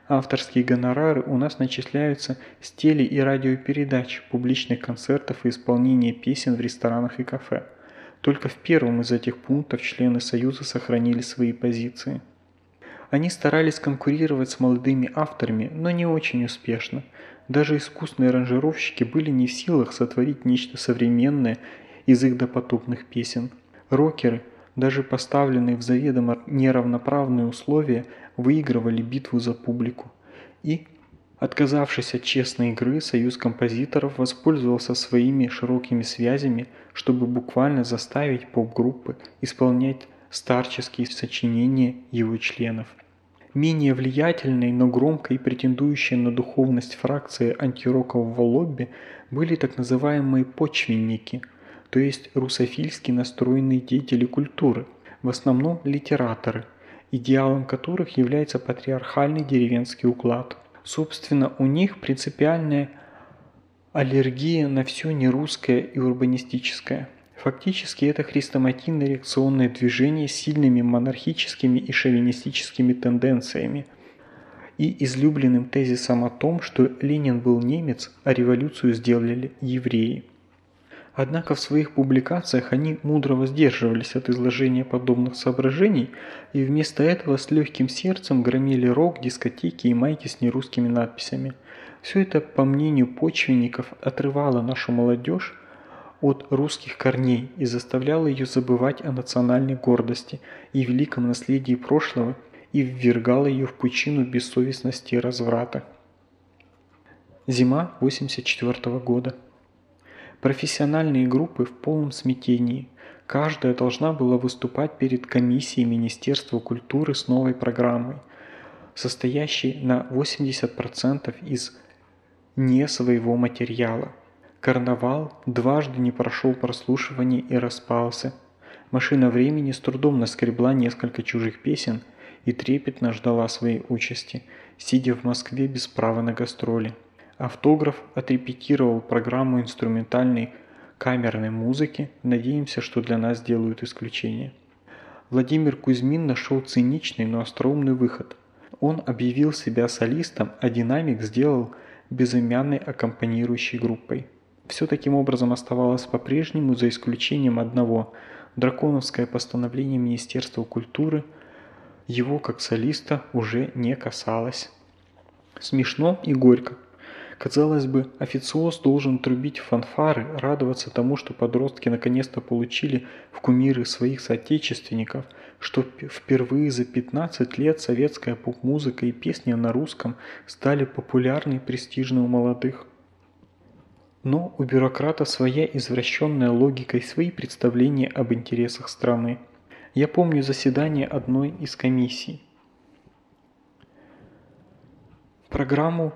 Авторские гонорары у нас начисляются с теле- и радиопередач, публичных концертов и исполнения песен в ресторанах и кафе. Только в первом из этих пунктов члены Союза сохранили свои позиции. Они старались конкурировать с молодыми авторами, но не очень успешно. Даже искусные аранжировщики были не в силах сотворить нечто современное из их допотопных песен. Рокеры, даже поставленные в заведомо неравноправные условия, выигрывали битву за публику. И, отказавшись от честной игры, союз композиторов воспользовался своими широкими связями, чтобы буквально заставить поп-группы исполнять старческие сочинения его членов. Менее влиятельной, но громкой и претендующей на духовность фракции антирокового лобби были так называемые «почвенники», то есть русофильски настроенные деятели культуры, в основном литераторы – идеалом которых является патриархальный деревенский уклад. Собственно, у них принципиальная аллергия на все нерусское и урбанистическое. Фактически это хрестоматийное реакционное движение с сильными монархическими и шовинистическими тенденциями и излюбленным тезисом о том, что Ленин был немец, а революцию сделали евреи. Однако в своих публикациях они мудро воздерживались от изложения подобных соображений и вместо этого с легким сердцем громили рок, дискотеки и майки с нерусскими надписями. Все это, по мнению почвенников, отрывало нашу молодежь от русских корней и заставляло ее забывать о национальной гордости и великом наследии прошлого и ввергало ее в пучину бессовестности и разврата. Зима 84 года. Профессиональные группы в полном смятении. Каждая должна была выступать перед комиссией Министерства культуры с новой программой, состоящей на 80% из не своего материала. Карнавал дважды не прошел прослушивание и распался. Машина времени с трудом наскребла несколько чужих песен и трепетно ждала своей участи, сидя в Москве без права на гастроли. Автограф отрепетировал программу инструментальной камерной музыки, надеемся, что для нас сделают исключение. Владимир Кузьмин нашел циничный, но остроумный выход. Он объявил себя солистом, а динамик сделал безымянной аккомпанирующей группой. Все таким образом оставалось по-прежнему, за исключением одного – драконовское постановление Министерства культуры его как солиста уже не касалось. Смешно и горько – Казалось бы, официоз должен трубить фанфары, радоваться тому, что подростки наконец-то получили в кумиры своих соотечественников, что впервые за 15 лет советская поп-музыка и песни на русском стали популярны и престижны у молодых. Но у бюрократа своя извращенная логика и свои представления об интересах страны. Я помню заседание одной из комиссий. Программу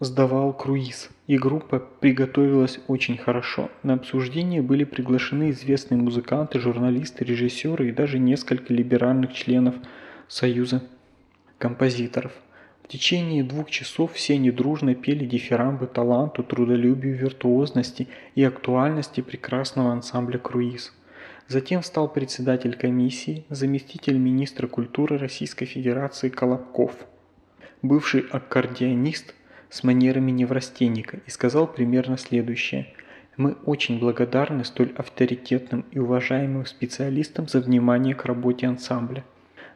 сдавал круиз, и группа приготовилась очень хорошо. На обсуждение были приглашены известные музыканты, журналисты, режиссеры и даже несколько либеральных членов Союза композиторов. В течение двух часов все они дружно пели дифирамбы таланту, трудолюбию, виртуозности и актуальности прекрасного ансамбля «Круиз». Затем стал председатель комиссии, заместитель министра культуры Российской Федерации Колобков. Бывший аккордеонист с манерами неврастенника и сказал примерно следующее. Мы очень благодарны столь авторитетным и уважаемым специалистам за внимание к работе ансамбля.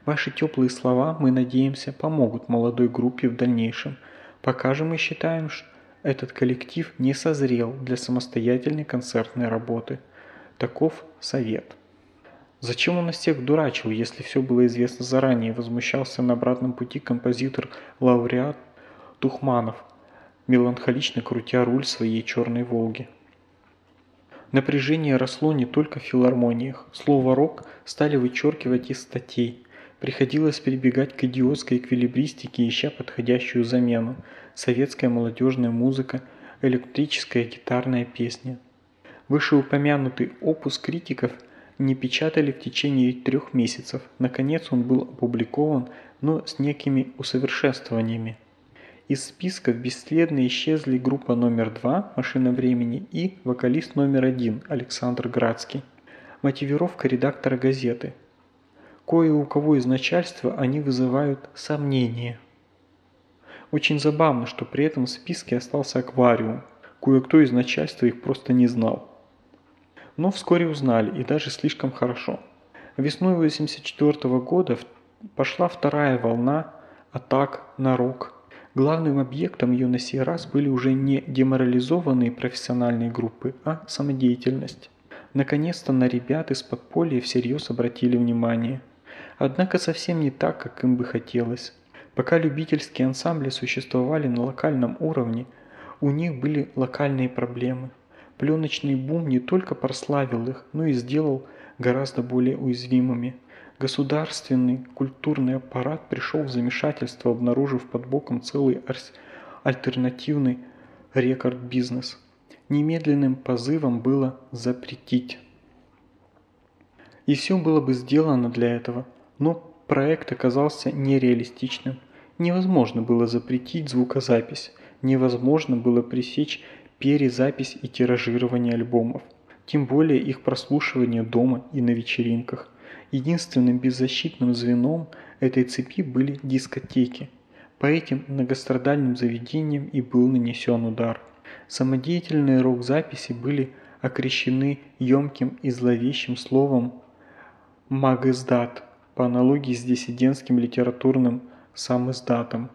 Ваши теплые слова, мы надеемся, помогут молодой группе в дальнейшем. Пока же мы считаем, что этот коллектив не созрел для самостоятельной концертной работы. Таков совет. Зачем он нас всех дурачил, если все было известно заранее, возмущался на обратном пути композитор-лауреат Тухманов, меланхолично крутя руль своей черной «Волги». Напряжение росло не только в филармониях. Слово «рок» стали вычеркивать из статей. Приходилось прибегать к идиотской эквилибристике, ища подходящую замену. Советская молодежная музыка, электрическая гитарная песня. Вышеупомянутый опус критиков не печатали в течение трех месяцев. Наконец он был опубликован, но с некими усовершенствованиями. Из списков бесследно исчезли группа номер 2 «Машина времени» и вокалист номер 1 Александр Градский. Мотивировка редактора газеты. Кое у кого из начальства они вызывают сомнения. Очень забавно, что при этом в списке остался аквариум. Кое-кто из начальства их просто не знал. Но вскоре узнали, и даже слишком хорошо. Весной 1984 года пошла вторая волна атак на рок Главным объектом ее на сей раз были уже не деморализованные профессиональные группы, а самодеятельность. Наконец-то на ребят из подполья всерьез обратили внимание. Однако совсем не так, как им бы хотелось. Пока любительские ансамбли существовали на локальном уровне, у них были локальные проблемы. Пленочный бум не только прославил их, но и сделал гораздо более уязвимыми – Государственный культурный аппарат пришел в замешательство, обнаружив под боком целый альтернативный рекорд-бизнес. Немедленным позывом было запретить. И все было бы сделано для этого, но проект оказался нереалистичным. Невозможно было запретить звукозапись, невозможно было пресечь перезапись и тиражирование альбомов. тем более их прослушивание дома и на вечеринках. Единственным беззащитным звеном этой цепи были дискотеки. По этим многострадальным заведениям и был нанесен удар. Самодеятельные рок-записи были окрещены емким и зловещим словом «магиздат» по аналогии с диссидентским литературным самиздатом.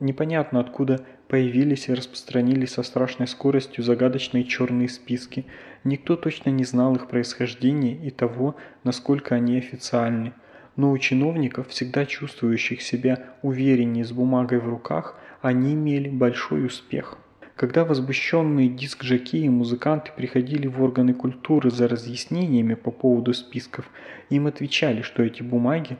Непонятно откуда появились и распространились со страшной скоростью загадочные черные списки. Никто точно не знал их происхождения и того, насколько они официальны. Но у чиновников, всегда чувствующих себя увереннее с бумагой в руках, они имели большой успех. Когда возмущенные диск-жаки и музыканты приходили в органы культуры за разъяснениями по поводу списков, им отвечали, что эти бумаги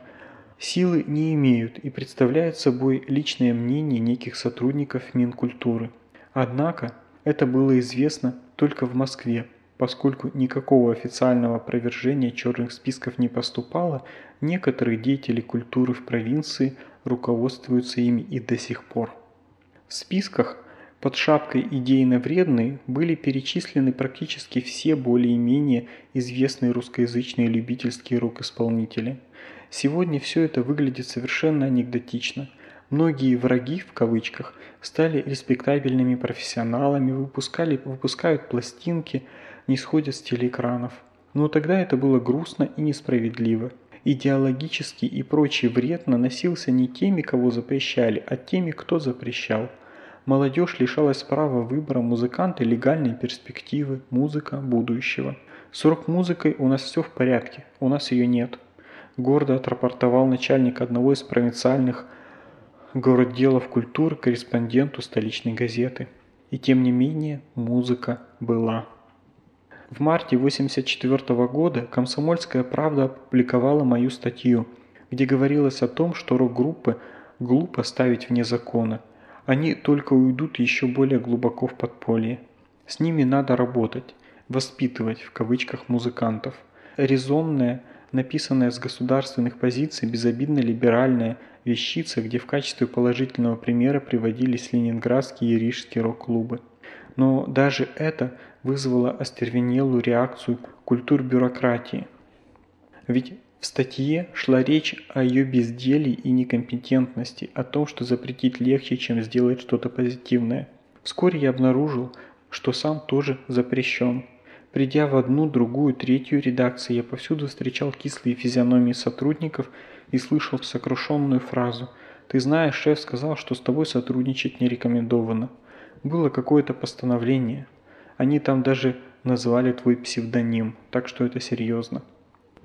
силы не имеют и представляют собой личное мнение неких сотрудников Минкультуры. Однако это было известно только в Москве, поскольку никакого официального опровержения черных списков не поступало, некоторые деятели культуры в провинции руководствуются ими и до сих пор. В списках под шапкой идейно вредные были перечислены практически все более-менее известные русскоязычные любительские рок-исполнители. Сегодня все это выглядит совершенно анекдотично. Многие «враги» в кавычках стали респектабельными профессионалами, выпускали, выпускают пластинки, не сходят с телеэкранов. Но тогда это было грустно и несправедливо. Идеологический и прочий вред наносился не теми, кого запрещали, а теми, кто запрещал – Молодежь лишалась права выбора музыканта легальной перспективы, музыка будущего. С рок-музыкой у нас все в порядке, у нас ее нет. Гордо отрапортовал начальник одного из провинциальных городделов культуры корреспонденту столичной газеты. И тем не менее музыка была. В марте 1984 года «Комсомольская правда» опубликовала мою статью, где говорилось о том, что рок-группы глупо ставить вне закона – они только уйдут еще более глубоко в подполье. С ними надо работать, воспитывать в кавычках музыкантов. Резонная, написанная с государственных позиций безобидно либеральная вещица, где в качестве положительного примера приводились ленинградские и рижские рок-клубы. Но даже это вызвало остервенелую реакцию культур бюрократии. Ведь в статье шла речь о ее безделии и некомпетентности, о том, что запретить легче, чем сделать что-то позитивное. Вскоре я обнаружил, что сам тоже запрещен. Придя в одну, другую, третью редакции, я повсюду встречал кислые физиономии сотрудников и слышал сокрушенную фразу «Ты знаешь, шеф сказал, что с тобой сотрудничать не рекомендовано». Было какое-то постановление. Они там даже назвали твой псевдоним, так что это серьезно.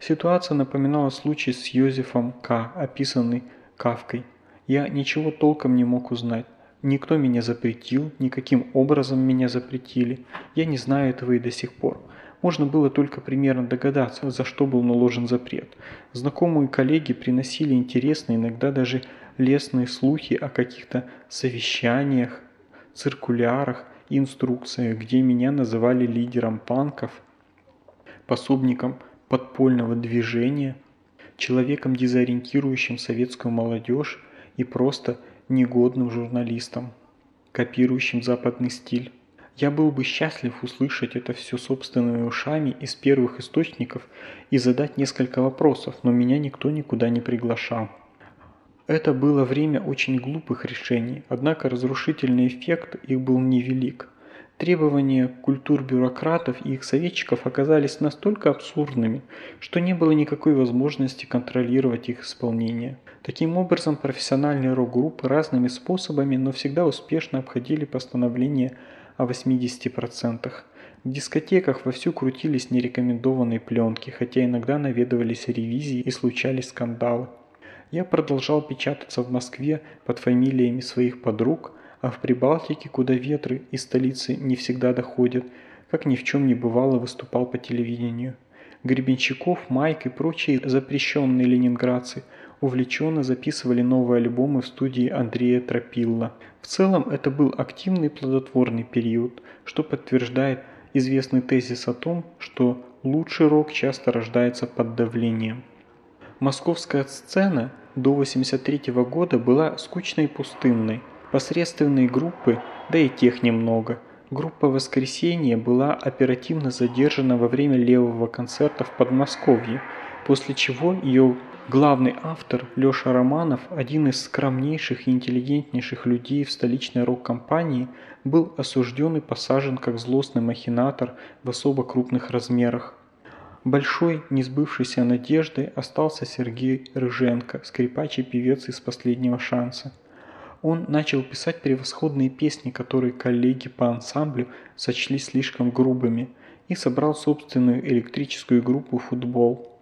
Ситуация напоминала случай с Йозефом К., описанный Кавкой. Я ничего толком не мог узнать. Никто меня запретил, никаким образом меня запретили. Я не знаю этого и до сих пор. Можно было только примерно догадаться, за что был наложен запрет. Знакомые коллеги приносили интересные, иногда даже лестные слухи о каких-то совещаниях, циркулярах, инструкциях, где меня называли лидером панков, пособником подпольного движения, человеком, дезориентирующим советскую молодежь и просто негодным журналистом, копирующим западный стиль. Я был бы счастлив услышать это все собственными ушами из первых источников и задать несколько вопросов, но меня никто никуда не приглашал. Это было время очень глупых решений, однако разрушительный эффект их был невелик – Требования культур бюрократов и их советчиков оказались настолько абсурдными, что не было никакой возможности контролировать их исполнение. Таким образом, профессиональные рок-группы разными способами, но всегда успешно обходили постановление о 80%. В дискотеках вовсю крутились нерекомендованные пленки, хотя иногда наведывались ревизии и случались скандалы. Я продолжал печататься в Москве под фамилиями своих подруг – а в Прибалтике, куда ветры из столицы не всегда доходят, как ни в чем не бывало выступал по телевидению. Гребенщиков, Майк и прочие запрещенные ленинградцы увлеченно записывали новые альбомы в студии Андрея Тропилла. В целом это был активный плодотворный период, что подтверждает известный тезис о том, что лучший рок часто рождается под давлением. Московская сцена до 1983 года была скучной и пустынной – Посредственные группы, да и тех немного, Группа «Воскресенье» была оперативно задержана во время левого концерта в Подмосковье, после чего ее главный автор Леша Романов, один из скромнейших и интеллигентнейших людей в столичной рок-компании, был осужден и посажен как злостный махинатор в особо крупных размерах. Большой, несбывшейся надеждой остался Сергей Рыженко, скрипач и певец из «Последнего шанса». Он начал писать превосходные песни, которые коллеги по ансамблю сочли слишком грубыми, и собрал собственную электрическую группу «Футбол».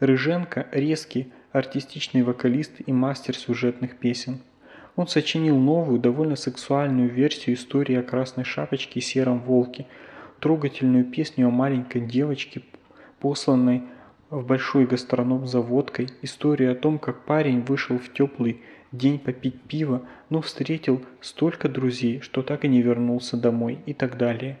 Рыженко – резкий, артистичный вокалист и мастер сюжетных песен. Он сочинил новую, довольно сексуальную версию истории о Красной Шапочке и Сером Волке, трогательную песню о маленькой девочке, посланной в большой гастроном за водкой, историю о том, как парень вышел в теплый день попить пиво, но встретил столько друзей, что так и не вернулся домой и так далее.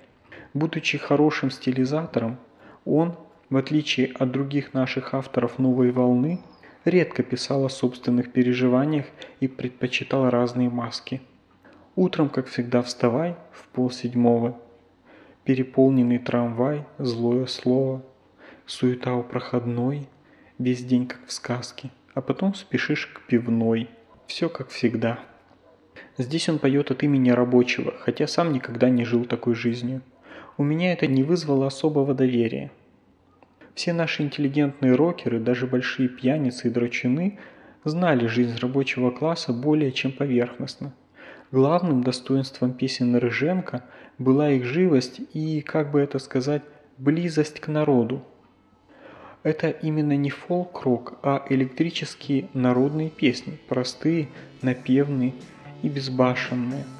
Будучи хорошим стилизатором, он, в отличие от других наших авторов «Новой волны», редко писал о собственных переживаниях и предпочитал разные маски. Утром, как всегда, вставай в полседьмого. Переполненный трамвай, злое слово, суета у проходной, весь день как в сказке, а потом спешишь к пивной – все как всегда. Здесь он поет от имени рабочего, хотя сам никогда не жил такой жизнью. У меня это не вызвало особого доверия. Все наши интеллигентные рокеры, даже большие пьяницы и дрочины, знали жизнь рабочего класса более чем поверхностно. Главным достоинством песен Рыженко была их живость и, как бы это сказать, близость к народу, это именно не фолк-рок, а электрические народные песни, простые, напевные и безбашенные –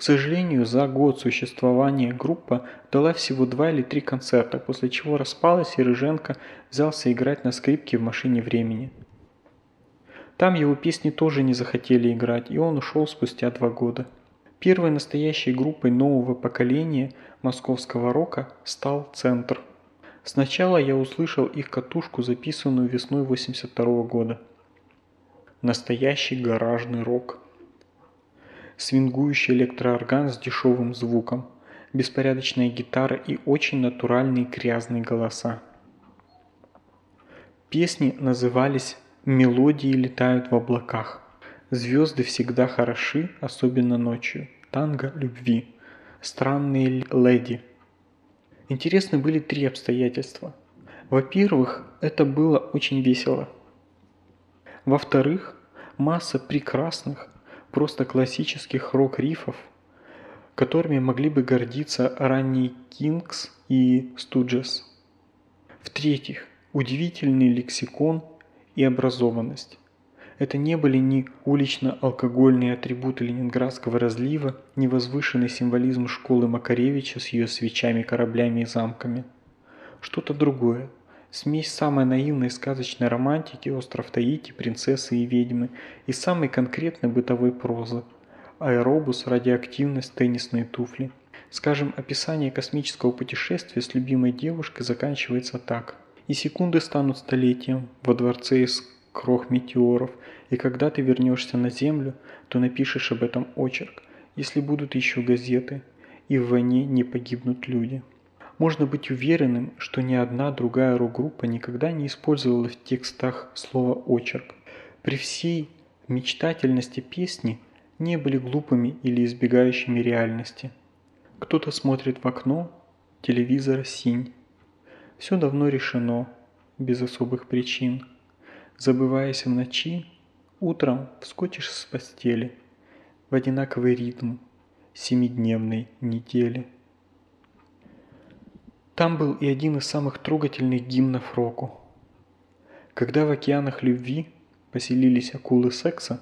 К сожалению, за год существования группа дала всего два или три концерта, после чего распалась и Рыженко взялся играть на скрипке в «Машине времени». Там его песни тоже не захотели играть, и он ушел спустя два года. Первой настоящей группой нового поколения московского рока стал «Центр». Сначала я услышал их катушку, записанную весной 82 года. Настоящий гаражный рок – свингующий электроорган с дешевым звуком, беспорядочная гитара и очень натуральные грязные голоса. Песни назывались «Мелодии летают в облаках», «Звезды всегда хороши, особенно ночью», «Танго любви», «Странные леди». Интересны были три обстоятельства. Во-первых, это было очень весело. Во-вторых, масса прекрасных, просто классических рок-рифов, которыми могли бы гордиться ранние Кингс и Студжес. В-третьих, удивительный лексикон и образованность. Это не были ни улично-алкогольные атрибуты ленинградского разлива, ни возвышенный символизм школы Макаревича с ее свечами, кораблями и замками. Что-то другое – Смесь самой наивной сказочной романтики, остров Таити, принцессы и ведьмы и самой конкретной бытовой прозы. Аэробус, радиоактивность, теннисные туфли. Скажем, описание космического путешествия с любимой девушкой заканчивается так. И секунды станут столетием во дворце из крох метеоров, и когда ты вернешься на Землю, то напишешь об этом очерк, если будут еще газеты, и в войне не погибнут люди. Можно быть уверенным, что ни одна другая рок-группа никогда не использовала в текстах слово «очерк». При всей мечтательности песни не были глупыми или избегающими реальности. Кто-то смотрит в окно, телевизор синь. Все давно решено, без особых причин. Забываясь в ночи, утром вскочишь с постели в одинаковый ритм семидневной недели. Там был и один из самых трогательных гимнов року. Когда в океанах любви поселились акулы секса,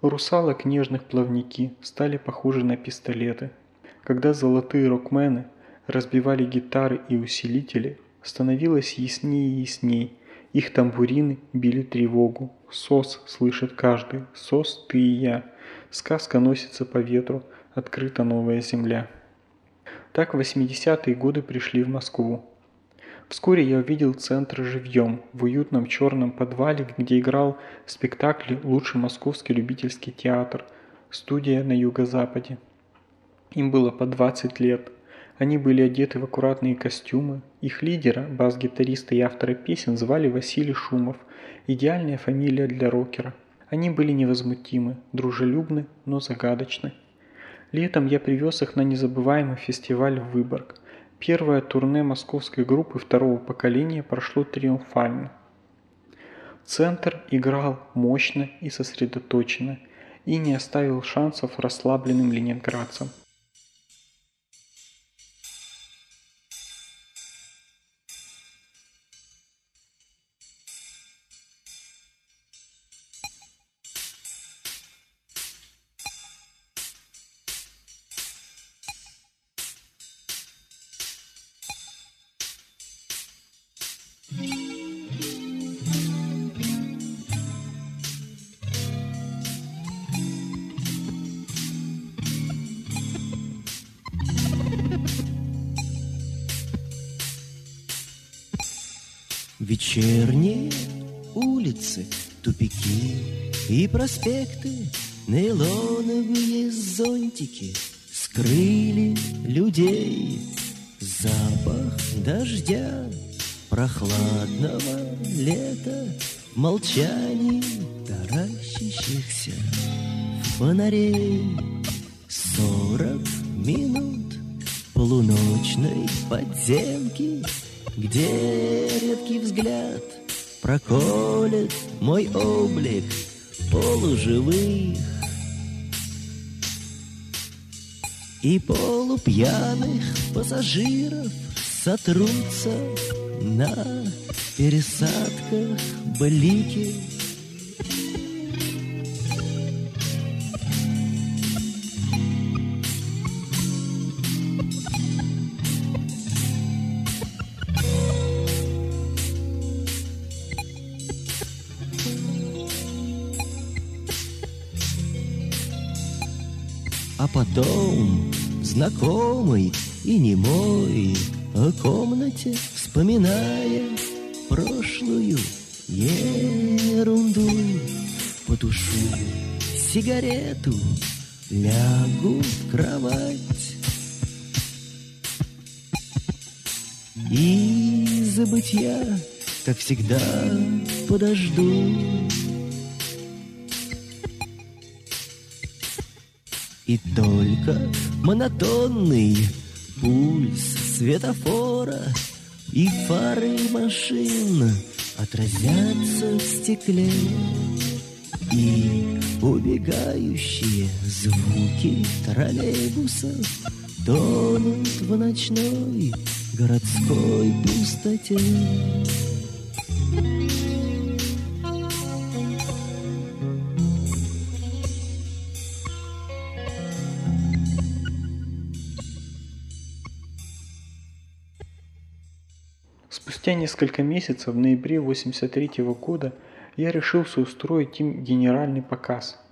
русалок нежных плавники стали похожи на пистолеты. Когда золотые рокмены разбивали гитары и усилители, становилось яснее и ясней. Их тамбурины били тревогу. Сос слышит каждый, сос ты и я. Сказка носится по ветру, открыта новая земля. Так 80-е годы пришли в Москву. Вскоре я увидел центр живьем, в уютном черном подвале, где играл спектакли лучший московский любительский театр, студия на юго-западе. Им было по 20 лет. Они были одеты в аккуратные костюмы. Их лидера, бас-гитариста и автора песен звали Василий Шумов. Идеальная фамилия для рокера. Они были невозмутимы, дружелюбны, но загадочны. Летом я привез их на незабываемый фестиваль в Выборг. Первое турне московской группы второго поколения прошло триумфально. Центр играл мощно и сосредоточенно и не оставил шансов расслабленным ленинградцам. Проспекты, Нейлоновые зонтики скрыли людей. Запах дождя, прохладного лета, Молчаний таращащихся фонарей. Сорок минут полуночной подземки — где редкий взгляд проколет мой облик полуживых И полупьяных пассажиров сотрутся на пересадках блики знакомый и немой О комнате вспоминая прошлую ерунду. Потушу сигарету, лягу в кровать И забытья, как всегда, подожду И только монотонный пульс светофора И фары машин отразятся в стекле. И убегающие звуки троллейбуса Тонут в ночной городской пустоте Спустя несколько месяцев, в ноябре 1983 года, я решился устроить им генеральный показ.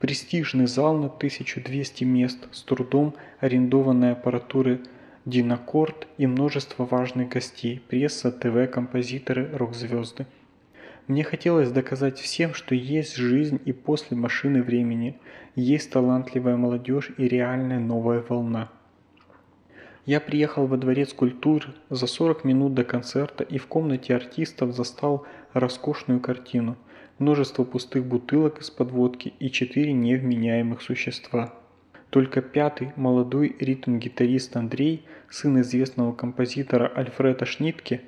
Престижный зал на 1200 мест, с трудом арендованной аппаратуры Динакорд и множество важных гостей, пресса, ТВ, композиторы, рок-звезды. Мне хотелось доказать всем, что есть жизнь и после машины времени, есть талантливая молодежь и реальная новая волна. Я приехал во Дворец культуры за 40 минут до концерта и в комнате артистов застал роскошную картину. Множество пустых бутылок из-под водки и четыре невменяемых существа. Только пятый, молодой ритм-гитарист Андрей, сын известного композитора Альфреда Шнитке,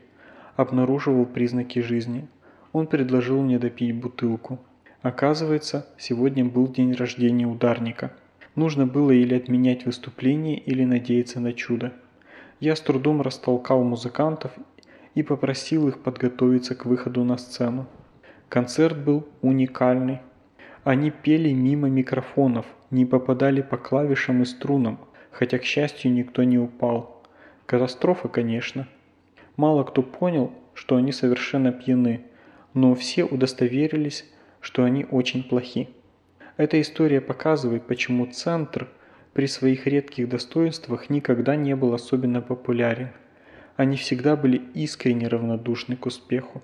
обнаруживал признаки жизни. Он предложил мне допить бутылку. Оказывается, сегодня был день рождения ударника – Нужно было или отменять выступление, или надеяться на чудо. Я с трудом растолкал музыкантов и попросил их подготовиться к выходу на сцену. Концерт был уникальный. Они пели мимо микрофонов, не попадали по клавишам и струнам, хотя, к счастью, никто не упал. Катастрофа, конечно. Мало кто понял, что они совершенно пьяны, но все удостоверились, что они очень плохи. Эта история показывает, почему Центр при своих редких достоинствах никогда не был особенно популярен. Они всегда были искренне равнодушны к успеху.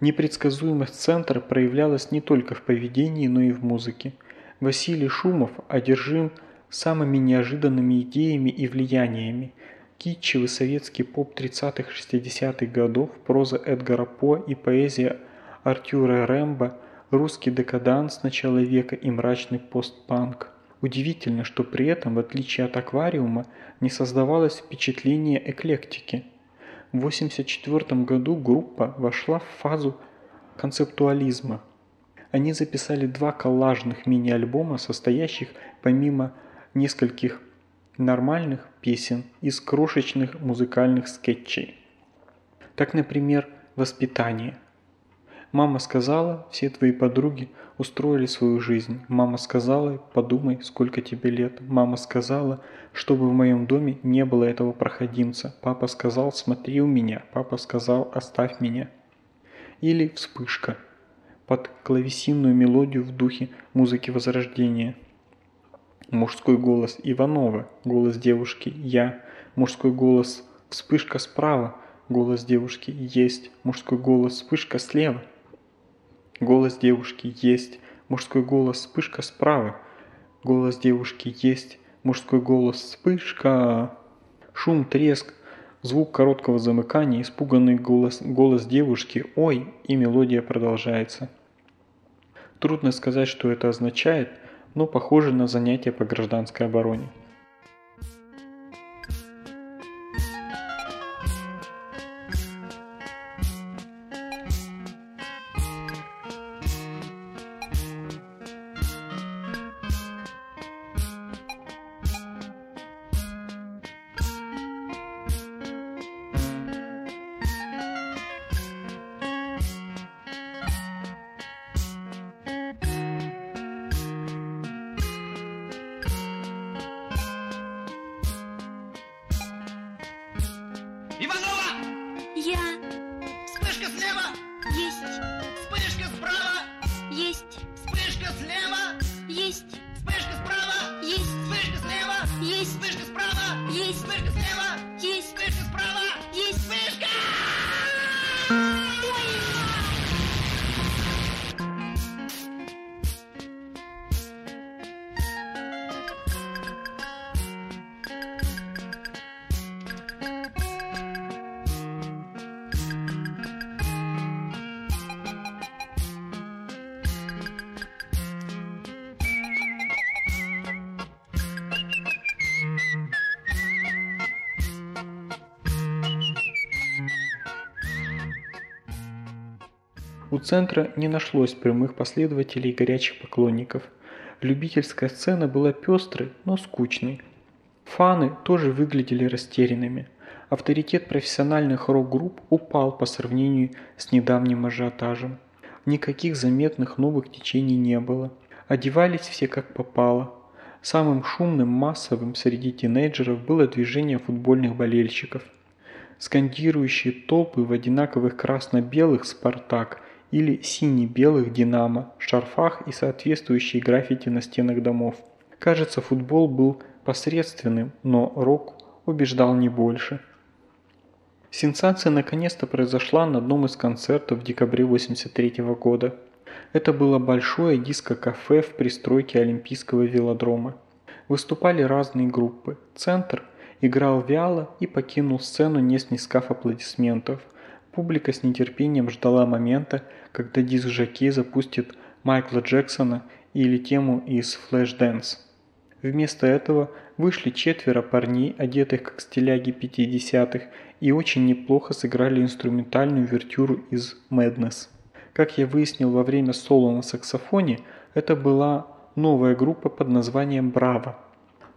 Непредсказуемость Центра проявлялась не только в поведении, но и в музыке. Василий Шумов одержим самыми неожиданными идеями и влияниями. Китчевый советский поп 30-60-х годов, проза Эдгара По и поэзия Артюра Рэмбо – русский декаданс начала века и мрачный постпанк. Удивительно, что при этом, в отличие от аквариума, не создавалось впечатление эклектики. В 1984 году группа вошла в фазу концептуализма. Они записали два коллажных мини-альбома, состоящих помимо нескольких нормальных песен из крошечных музыкальных скетчей. Так, например, «Воспитание», Мама сказала, все твои подруги устроили свою жизнь. Мама сказала, подумай, сколько тебе лет. Мама сказала, чтобы в моем доме не было этого проходимца. Папа сказал, смотри у меня. Папа сказал, оставь меня. Или вспышка под клавесинную мелодию в духе музыки Возрождения. Мужской голос Иванова, голос девушки «Я», мужской голос «Вспышка справа», голос девушки «Есть», мужской голос «Вспышка слева», Голос девушки есть, мужской голос вспышка справа. Голос девушки есть, мужской голос вспышка. Шум, треск, звук короткого замыкания, испуганный голос, голос девушки «Ой!» и мелодия продолжается. Трудно сказать, что это означает, но похоже на занятие по гражданской обороне. Центра не нашлось прямых последователей и горячих поклонников. Любительская сцена была пестрой, но скучной. Фаны тоже выглядели растерянными. Авторитет профессиональных рок-групп упал по сравнению с недавним ажиотажем. Никаких заметных новых течений не было. Одевались все как попало. Самым шумным, массовым среди тинейджеров было движение футбольных болельщиков. Скандирующие толпы в одинаковых красно-белых «Спартак» или сине-белых «Динамо», шарфах и соответствующие граффити на стенах домов. Кажется, футбол был посредственным, но рок убеждал не больше. Сенсация наконец-то произошла на одном из концертов в декабре 1983 года. Это было большое диско-кафе в пристройке Олимпийского велодрома. Выступали разные группы. Центр играл вяло и покинул сцену, не снискав аплодисментов. Публика с нетерпением ждала момента, когда диск-жокей запустит Майкла Джексона или тему из Flashdance. Вместо этого вышли четверо парней, одетых как стиляги 50-х, и очень неплохо сыграли инструментальную вертюру из Madness. Как я выяснил во время соло на саксофоне, это была новая группа под названием «Браво».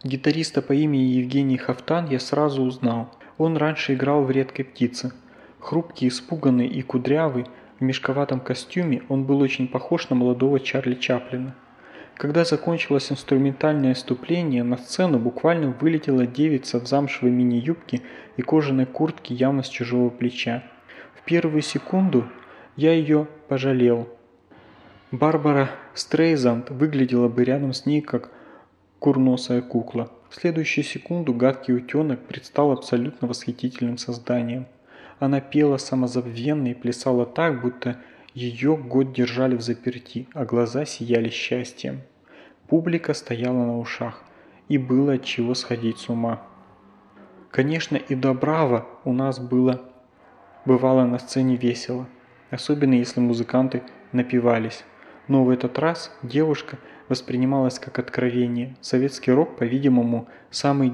Гитариста по имени Евгений Хафтан я сразу узнал. Он раньше играл в «Редкой птице». Хрупкий, испуганный и кудрявый, в мешковатом костюме он был очень похож на молодого Чарли Чаплина. Когда закончилось инструментальное вступление, на сцену буквально вылетела девица в замшевой мини-юбке и кожаной куртке явно с чужого плеча. В первую секунду я ее пожалел. Барбара Стрейзанд выглядела бы рядом с ней как курносая кукла. В следующую секунду гадкий утенок предстал абсолютно восхитительным созданием. Она пела самозабвенно и плясала так, будто ее год держали в заперти, а глаза сияли счастьем. Публика стояла на ушах, и было от чего сходить с ума. Конечно, и до Браво у нас было бывало на сцене весело, особенно если музыканты напивались. Но в этот раз девушка воспринималась как откровение. Советский рок, по-видимому, самый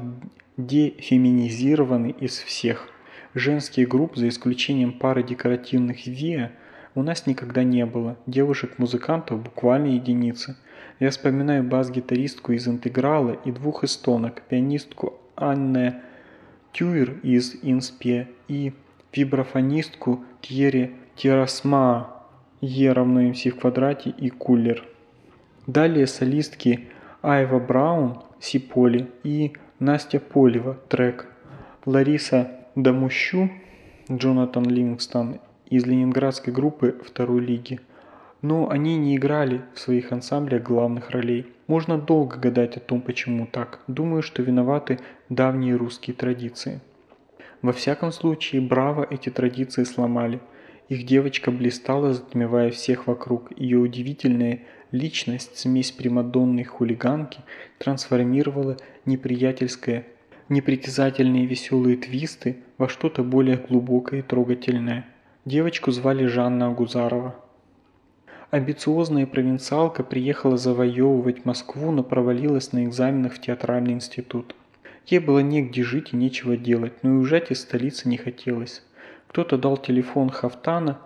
дефеминизированный из всех. Женских групп, за исключением пары декоративных ВИА, у нас никогда не было. Девушек-музыкантов буквально единицы. Я вспоминаю бас-гитаристку из «Интеграла» и двух эстонок, пианистку Анне Тюер из «Инспе» и вибрафонистку Тьерри Тирасма, Е равно МС в квадрате и Кулер. Далее солистки Айва Браун, Сиполи и Настя Полева, трек. Лариса Дамущу, Джонатан Ливингстон из ленинградской группы второй лиги. Но они не играли в своих ансамблях главных ролей. Можно долго гадать о том, почему так. Думаю, что виноваты давние русские традиции. Во всяком случае, браво эти традиции сломали. Их девочка блистала, затмевая всех вокруг. Ее удивительная личность, смесь примадонной хулиганки, трансформировала неприятельское, непритязательные веселые твисты во что-то более глубокое и трогательное. Девочку звали Жанна Агузарова. Амбициозная провинциалка приехала завоевывать Москву, но провалилась на экзаменах в театральный институт. Ей было негде жить и нечего делать, но и уезжать из столицы не хотелось. Кто-то дал телефон Хафтана,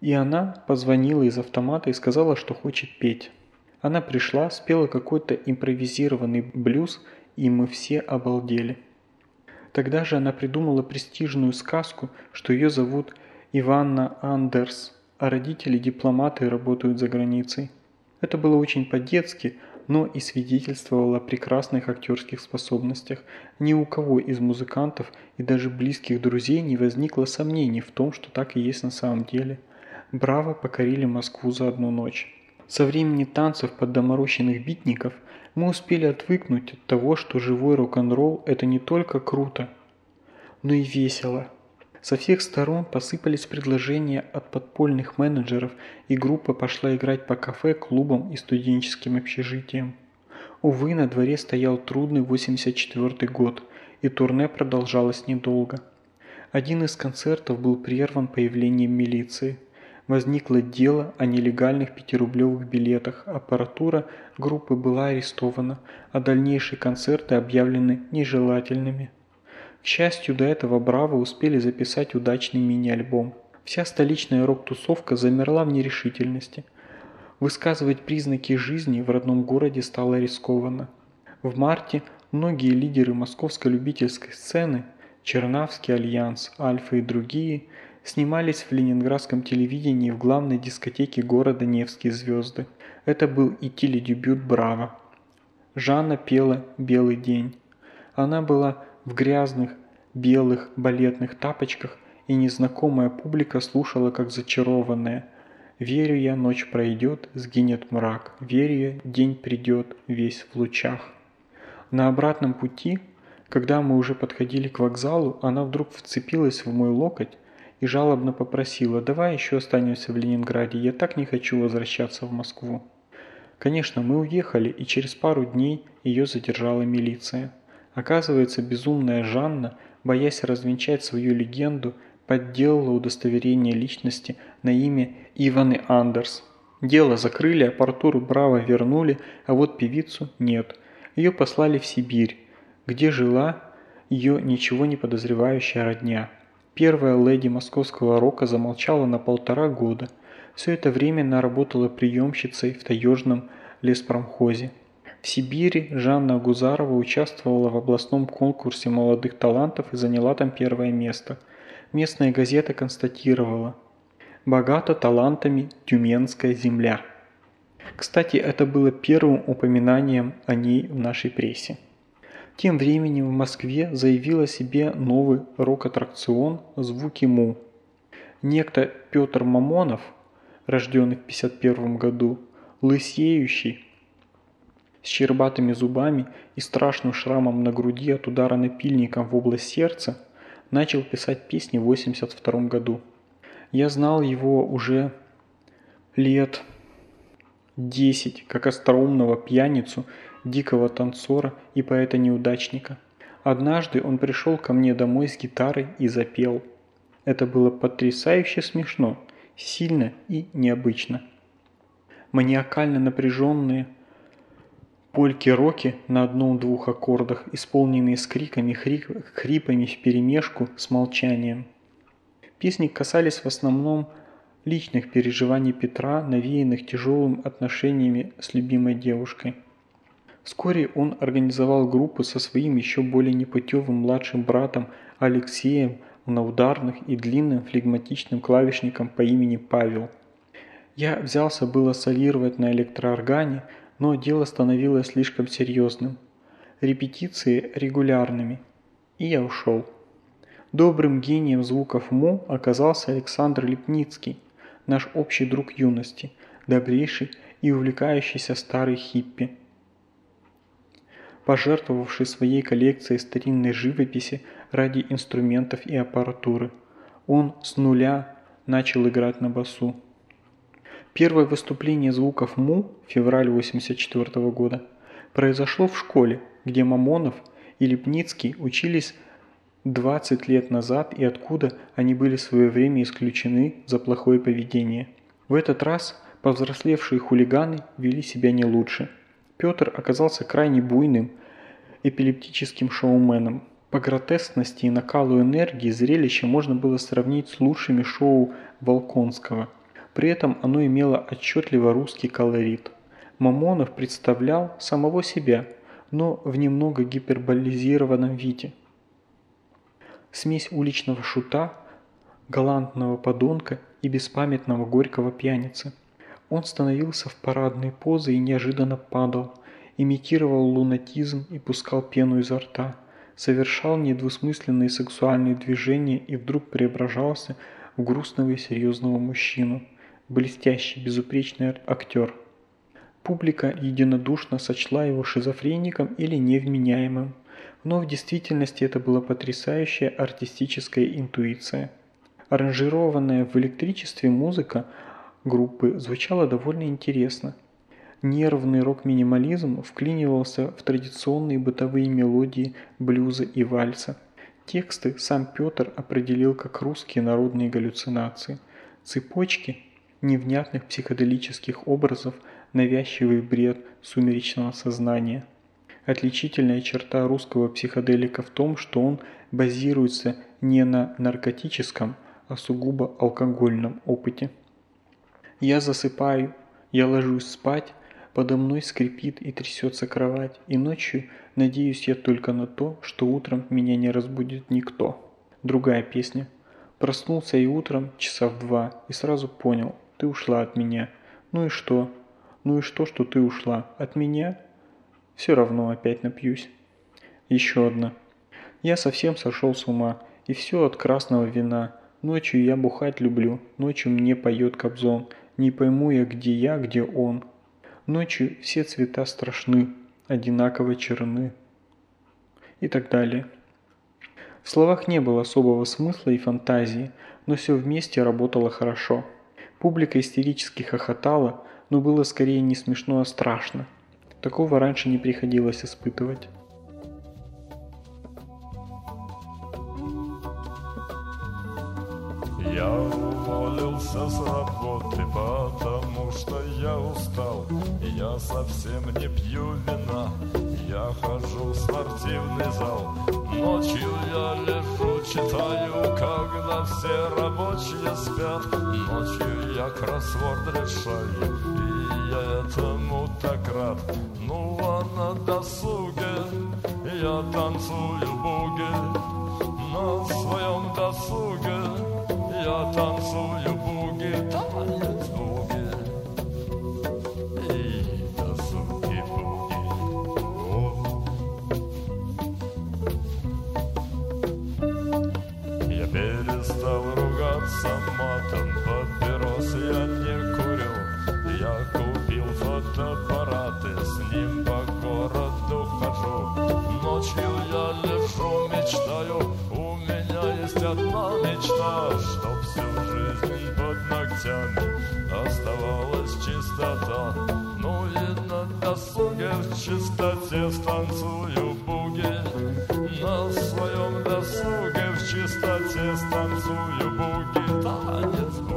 и она позвонила из автомата и сказала, что хочет петь. Она пришла, спела какой-то импровизированный блюз, и мы все обалдели. Тогда же она придумала престижную сказку, что ее зовут Иванна Андерс, а родители дипломаты работают за границей. Это было очень по-детски, но и свидетельствовало о прекрасных актерских способностях. Ни у кого из музыкантов и даже близких друзей не возникло сомнений в том, что так и есть на самом деле. Браво покорили Москву за одну ночь. Со времени танцев под доморощенных битников Мы успели отвыкнуть от того, что живой рок-н-ролл – это не только круто, но и весело. Со всех сторон посыпались предложения от подпольных менеджеров, и группа пошла играть по кафе, клубам и студенческим общежитиям. Увы, на дворе стоял трудный 84 год, и турне продолжалось недолго. Один из концертов был прерван появлением милиции. Возникло дело о нелегальных пятирублевых билетах, аппаратура группы была арестована, а дальнейшие концерты объявлены нежелательными. К счастью, до этого Браво успели записать удачный мини-альбом. Вся столичная рок-тусовка замерла в нерешительности. Высказывать признаки жизни в родном городе стало рискованно. В марте многие лидеры московской любительской сцены Чернавский альянс, Альфа и другие снимались в ленинградском телевидении в главной дискотеке города Невские звезды. Это был и теледебют «Браво». Жанна пела «Белый день». Она была в грязных, белых балетных тапочках, и незнакомая публика слушала как зачарованная. «Верю я, ночь пройдет, сгинет мрак, верю я, день придет, весь в лучах». На обратном пути, когда мы уже подходили к вокзалу, она вдруг вцепилась в мой локоть и жалобно попросила «давай еще останемся в Ленинграде, я так не хочу возвращаться в Москву». Конечно, мы уехали, и через пару дней ее задержала милиция. Оказывается, безумная Жанна, боясь развенчать свою легенду, подделала удостоверение личности на имя Иваны Андерс. Дело закрыли, аппаратуру Браво вернули, а вот певицу нет. Ее послали в Сибирь, где жила ее ничего не подозревающая родня. Первая леди московского рока замолчала на полтора года. Все это время она работала приемщицей в таежном леспромхозе. В Сибири Жанна Гузарова участвовала в областном конкурсе молодых талантов и заняла там первое место. Местная газета констатировала «Богата талантами Тюменская земля». Кстати, это было первым упоминанием о ней в нашей прессе. Тем временем в Москве заявил о себе новый рок-аттракцион «Звуки Му». Некто Петр Мамонов, рожденный в 1951 году, лысеющий, с щербатыми зубами и страшным шрамом на груди от удара напильником в область сердца, начал писать песни в 82 году. Я знал его уже лет 10, как остроумного пьяницу, дикого танцора и поэта-неудачника. Однажды он пришел ко мне домой с гитарой и запел. Это было потрясающе смешно, сильно и необычно. Маниакально напряженные, Польки-роки на одном-двух аккордах, исполненные с криками, хрип, хрипами вперемешку с молчанием. Песни касались в основном личных переживаний Петра, навеянных тяжелым отношениями с любимой девушкой. Вскоре он организовал группу со своим еще более непутевым младшим братом Алексеем на ударных и длинным флегматичным клавишником по имени Павел. Я взялся было солировать на электрооргане, но дело становилось слишком серьезным. Репетиции регулярными. И я ушел. Добрым гением звуков МУ оказался Александр Лепницкий, наш общий друг юности, добрейший и увлекающийся старый хиппи. Пожертвовавший своей коллекцией старинной живописи ради инструментов и аппаратуры. Он с нуля начал играть на басу. Первое выступление звуков Му, февраль 1984 года, произошло в школе, где Мамонов и Лепницкий учились 20 лет назад и откуда они были в свое время исключены за плохое поведение. В этот раз повзрослевшие хулиганы вели себя не лучше. Петр оказался крайне буйным, эпилептическим шоуменом. По гротескности и накалу энергии зрелище можно было сравнить с лучшими шоу Волконского – при этом оно имело отчетливо русский колорит. Мамонов представлял самого себя, но в немного гиперболизированном виде. Смесь уличного шута, галантного подонка и беспамятного горького пьяницы. Он становился в парадные позы и неожиданно падал, имитировал лунатизм и пускал пену изо рта, совершал недвусмысленные сексуальные движения и вдруг преображался в грустного и серьезного мужчину – блестящий, безупречный актер. Публика единодушно сочла его шизофреником или невменяемым, но в действительности это была потрясающая артистическая интуиция. Аранжированная в электричестве музыка группы звучала довольно интересно. Нервный рок-минимализм вклинивался в традиционные бытовые мелодии блюза и вальса. Тексты сам Петр определил как русские народные галлюцинации. Цепочки невнятных психоделических образов, навязчивый бред сумеречного сознания. Отличительная черта русского психоделика в том, что он базируется не на наркотическом, а сугубо алкогольном опыте. Я засыпаю, я ложусь спать, подо мной скрипит и трясется кровать, и ночью надеюсь я только на то, что утром меня не разбудит никто. Другая песня. Проснулся и утром, часа в два, и сразу понял, ты ушла от меня. Ну и что? Ну и что, что ты ушла? От меня? Все равно опять напьюсь. Еще одна. Я совсем сошел с ума, и все от красного вина. Ночью я бухать люблю, ночью мне поет Кобзон. Не пойму я, где я, где он. Ночью все цвета страшны, одинаково черны. И так далее. В словах не было особого смысла и фантазии, но все вместе работало хорошо. Публика истерически хохотала, но было скорее не смешно, а страшно. Такого раньше не приходилось испытывать. Я уволился с работы, потому что я устал. Я совсем не пью вина, я хожу в спортивный зал. Ночью я лежу, читаю, когда все рабочие спят. Ночью я кроссворд решаю, и я этому так рад. Ну а на досуге я танцую буги на своем досуге я танцую буги, Я перестал ругаться матом, папирос я не курю. Я купил фотоаппарат и с ним по городу хожу. Ночью я лежу, мечтаю, у меня есть одна мечта, чтоб всю под ногтями оставалась чистота. Ну и на досуге в чистоте станцую буги. На своем досуге в чистоте станцую буги. Танец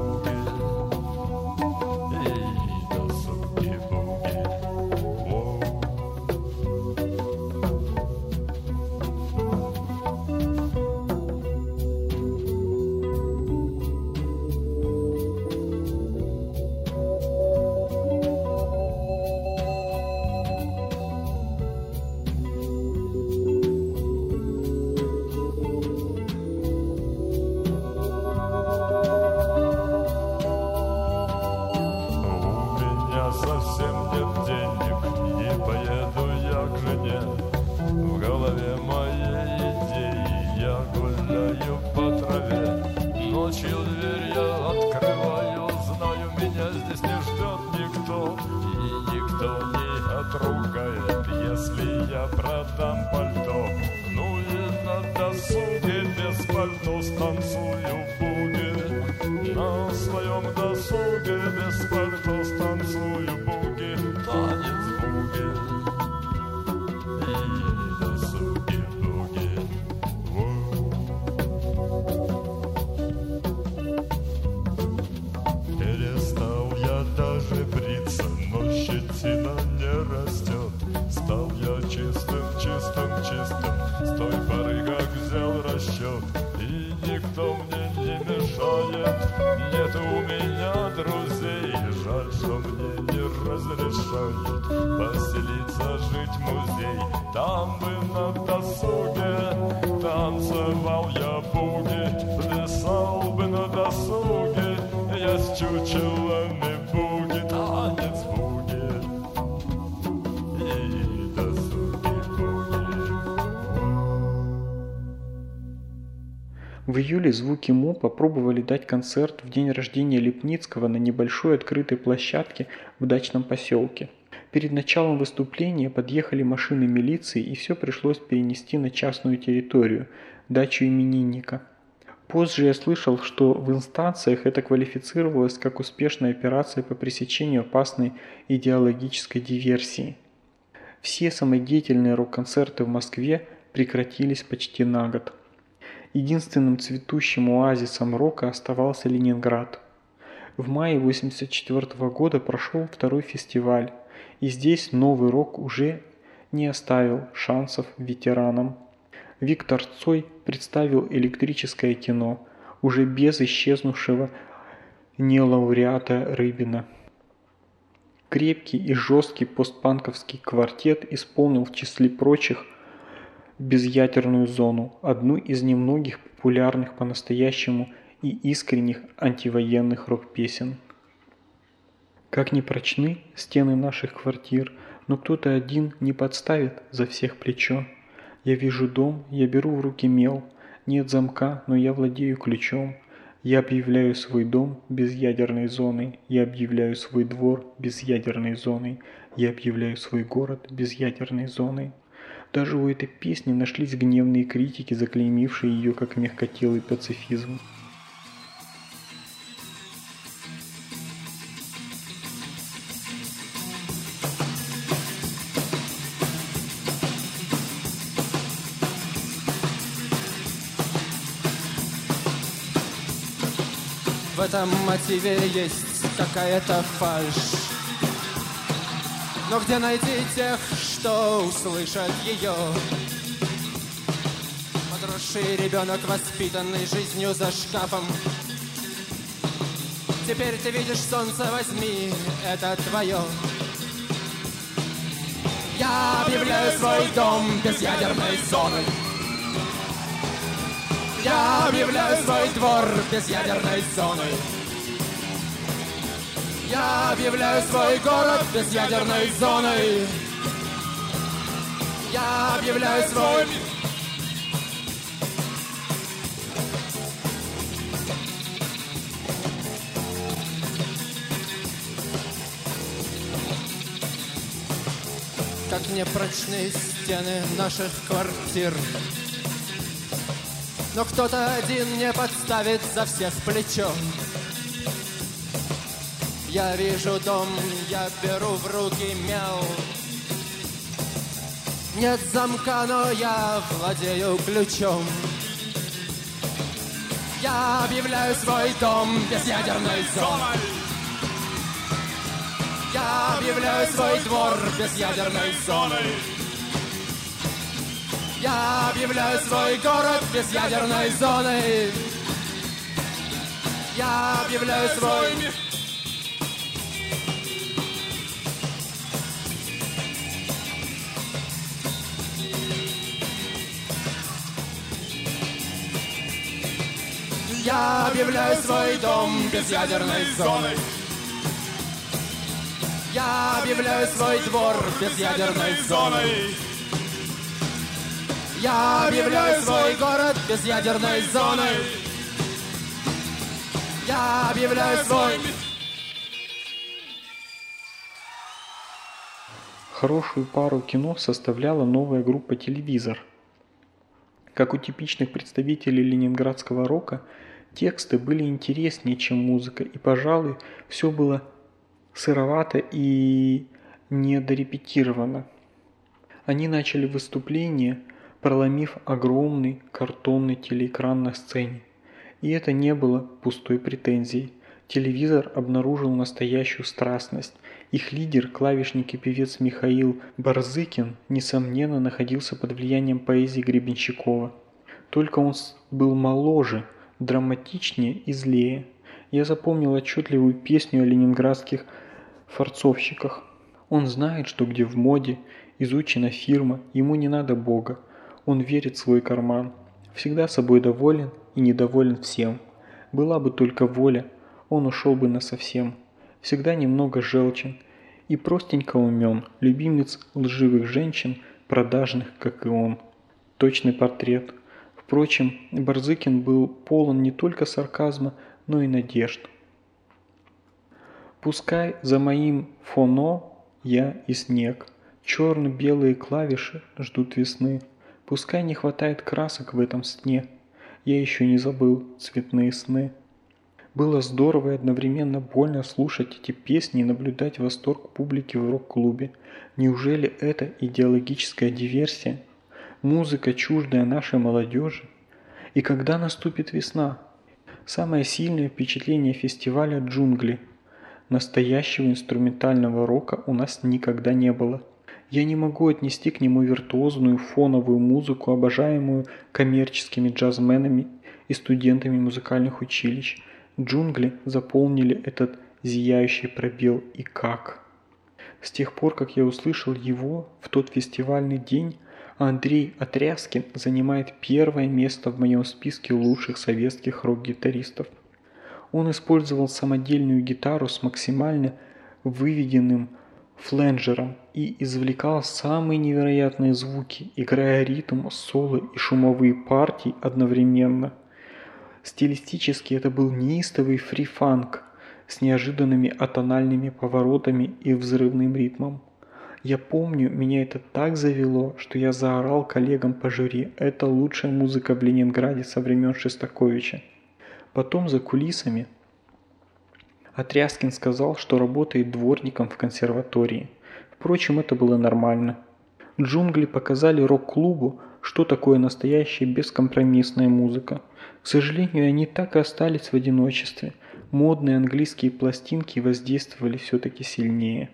В июле звуки Му попробовали дать концерт в день рождения Лепницкого на небольшой открытой площадке в дачном поселке. Перед началом выступления подъехали машины милиции и все пришлось перенести на частную территорию, дачу именинника. Позже я слышал, что в инстанциях это квалифицировалось как успешная операция по пресечению опасной идеологической диверсии. Все самодеятельные рок-концерты в Москве прекратились почти на год. Единственным цветущим оазисом рока оставался Ленинград. В мае 1984 года прошел второй фестиваль, и здесь новый рок уже не оставил шансов ветеранам. Виктор Цой представил электрическое кино, уже без исчезнувшего нелауреата Рыбина. Крепкий и жесткий постпанковский квартет исполнил в числе прочих «Безъядерную зону», одну из немногих популярных по-настоящему и искренних антивоенных рок-песен. Как ни прочны стены наших квартир, но кто-то один не подставит за всех плечо. Я вижу дом, я беру в руки мел, нет замка, но я владею ключом. Я объявляю свой дом безъядерной зоной, я объявляю свой двор безъядерной зоной, я объявляю свой город безъядерной зоной. Даже у этой песни нашлись гневные критики, заклеймившие ее как мягкотелый пацифизм. В этом мотиве есть какая-то фальшь Но где найти тех, что услышат ее? Подросший ребенок, воспитанный жизнью за шкафом Теперь ты видишь солнце, возьми, это твое Я объявляю свой дом безъядерной зоной я объявляю свой двор безъядерной зоной. Я объявляю свой город безъядерной зоной. Я объявляю свой как непрочные стены наших квартир. Но кто-то один не подставит за всех плечо. Я вижу дом, я беру в руки мел. Нет замка, но я владею ключом. Я объявляю свой дом безъядерной зоной. Я объявляю свой двор безъядерной зоной. Я объявляю свой город безъядерной зоной. Я объявляю свой Я объявляю свой дом безъядерной зоной. Я объявляю свой двор безъядерной зоной. Я объявляю свой город безъядерной зоной. Я объявляю свой Хорошую пару кино составляла новая группа «Телевизор». Как у типичных представителей ленинградского рока, тексты были интереснее, чем музыка, и, пожалуй, все было сыровато и недорепетировано. Они начали выступление, проломив огромный картонный телеэкран на сцене. И это не было пустой претензией. Телевизор обнаружил настоящую страстность. Их лидер, клавишник и певец Михаил Барзыкин, несомненно, находился под влиянием поэзии Гребенщикова. Только он был моложе, драматичнее и злее. Я запомнил отчетливую песню о ленинградских форцовщиках. Он знает, что где в моде, изучена фирма, ему не надо Бога. Он верит в свой карман. Всегда собой доволен и недоволен всем. Была бы только воля, он ушел бы насовсем. Всегда немного желчен и простенько умен, любимец лживых женщин, продажных, как и он. Точный портрет. Впрочем, Барзыкин был полон не только сарказма, но и надежд. Пускай за моим фоно Я и снег. Черно-белые клавиши ждут весны. Пускай не хватает красок в этом сне. Я еще не забыл цветные сны. Было здорово и одновременно больно слушать эти песни и наблюдать восторг публики в рок-клубе. Неужели это идеологическая диверсия? Музыка, чуждая нашей молодежи? И когда наступит весна? Самое сильное впечатление фестиваля «Джунгли». Настоящего инструментального рока у нас никогда не было. Я не могу отнести к нему виртуозную фоновую музыку, обожаемую коммерческими джазменами и студентами музыкальных училищ. Джунгли заполнили этот зияющий пробел и как. С тех пор, как я услышал его в тот фестивальный день, Андрей Отряскин занимает первое место в моем списке лучших советских рок-гитаристов. Он использовал самодельную гитару с максимально выведенным фленджером и извлекал самые невероятные звуки, играя ритм, соло и шумовые партии одновременно. Стилистически это был неистовый фри-фанк с неожиданными атональными поворотами и взрывным ритмом. Я помню, меня это так завело, что я заорал коллегам по жюри «Это лучшая музыка в Ленинграде со времен Шестаковича». Потом за кулисами Отряскин сказал, что работает дворником в консерватории. Впрочем, это было нормально. Джунгли показали рок-клубу, что такое настоящая бескомпромиссная музыка. К сожалению, они так и остались в одиночестве. Модные английские пластинки воздействовали все-таки сильнее.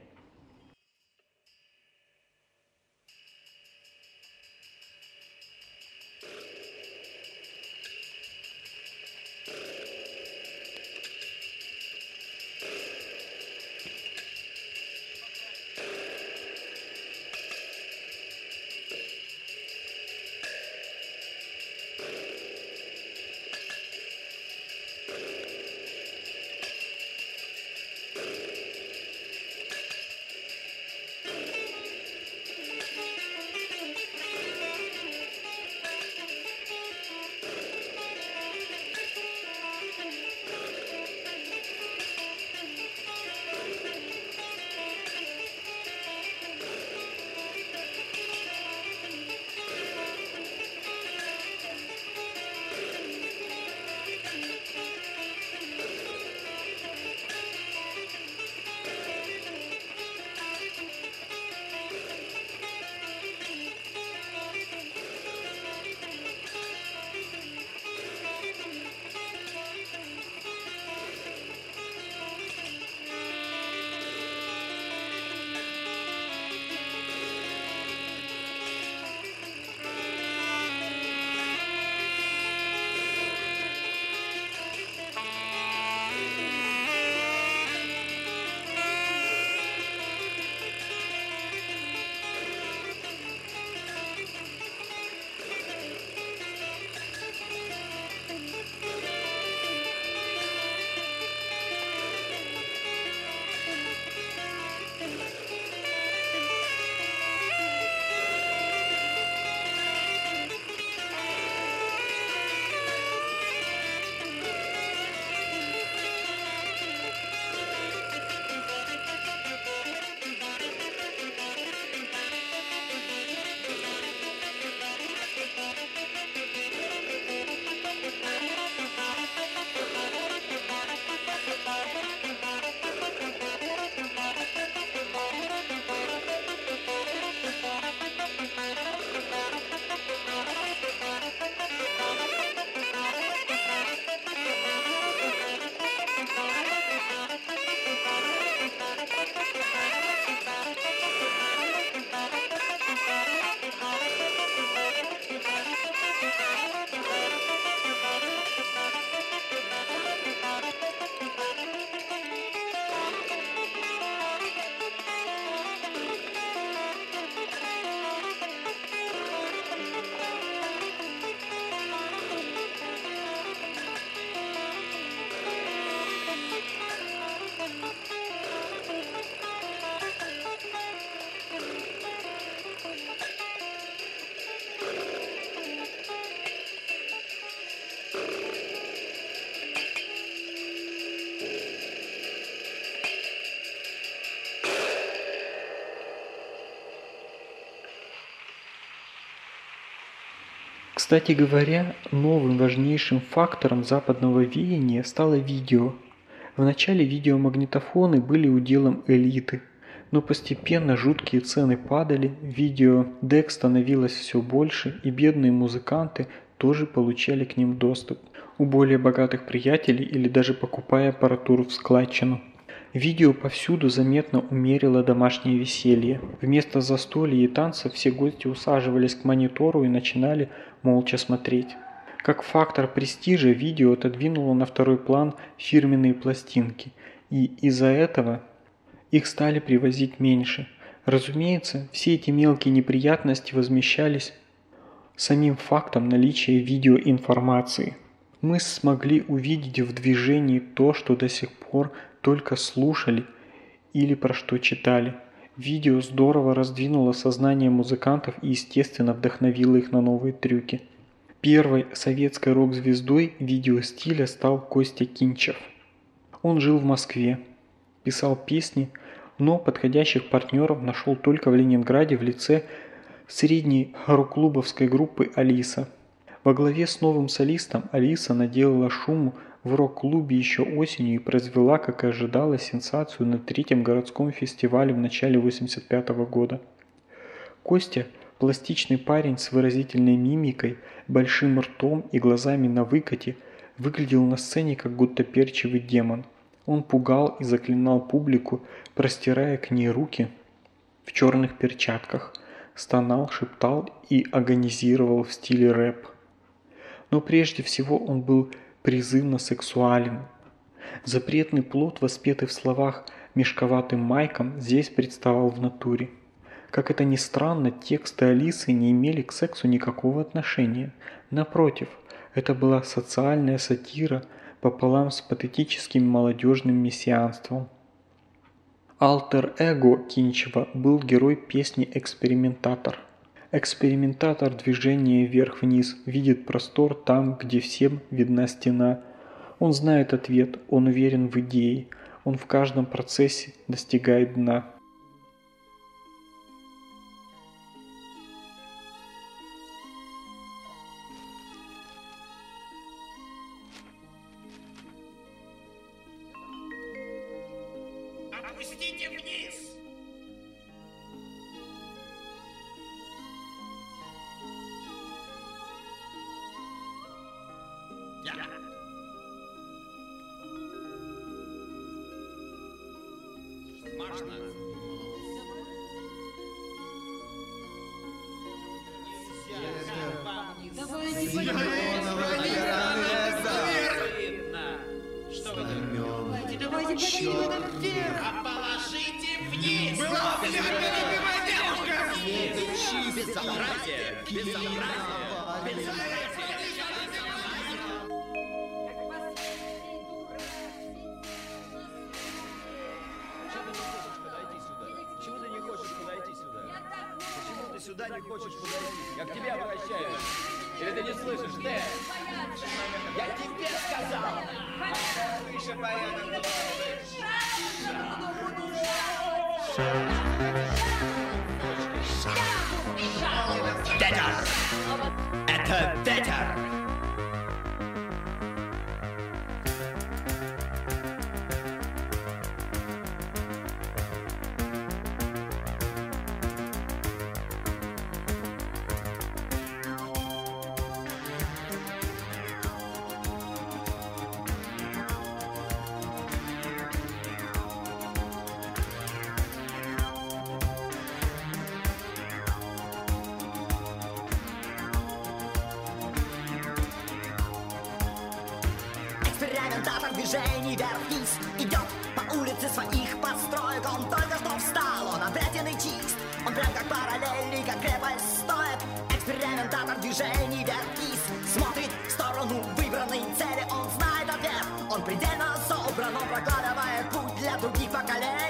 Кстати говоря, новым важнейшим фактором западного веяния стало видео. Вначале видеомагнитофоны были уделом элиты, но постепенно жуткие цены падали, видеодек становилось все больше, и бедные музыканты тоже получали к ним доступ у более богатых приятелей или даже покупая аппаратуру в складчину. Видео повсюду заметно умерило домашнее веселье. Вместо застолья и танцев все гости усаживались к монитору и начинали молча смотреть. Как фактор престижа видео отодвинуло на второй план фирменные пластинки, и из-за этого их стали привозить меньше. Разумеется, все эти мелкие неприятности возмещались самим фактом наличия видеоинформации. Мы смогли увидеть в движении то, что до сих пор только слушали или про что читали. Видео здорово раздвинуло сознание музыкантов и, естественно, вдохновило их на новые трюки. Первой советской рок-звездой видеостиля стал Костя Кинчев. Он жил в Москве, писал песни, но подходящих партнеров нашел только в Ленинграде в лице средней рок-клубовской группы «Алиса». Во главе с новым солистом Алиса наделала шуму в рок-клубе еще осенью и произвела, как и ожидалось, сенсацию на третьем городском фестивале в начале 85 года. Костя – пластичный парень с выразительной мимикой, большим ртом и глазами на выкате, выглядел на сцене как гуттаперчивый демон. Он пугал и заклинал публику, простирая к ней руки в черных перчатках, стонал, шептал и агонизировал в стиле рэп. Но прежде всего он был призывно сексуален. Запретный плод, воспетый в словах мешковатым майком, здесь представал в натуре. Как это ни странно, тексты Алисы не имели к сексу никакого отношения. Напротив, это была социальная сатира пополам с патетическим молодежным мессианством. Алтер-эго Кинчева был герой песни «Экспериментатор». Экспериментатор движения вверх-вниз видит простор там, где всем видна стена. Он знает ответ, он уверен в идее, он в каждом процессе достигает дна. Движений вверх-вниз. Идет по улице своих построек. Он только что встал, он и чист. Он прям как параллельный, как крепость стоит Экспериментатор движений вверх-вниз. Смотрит в сторону выбранной цели. Он знает ответ, он предельно собран Он прокладывает путь для других поколений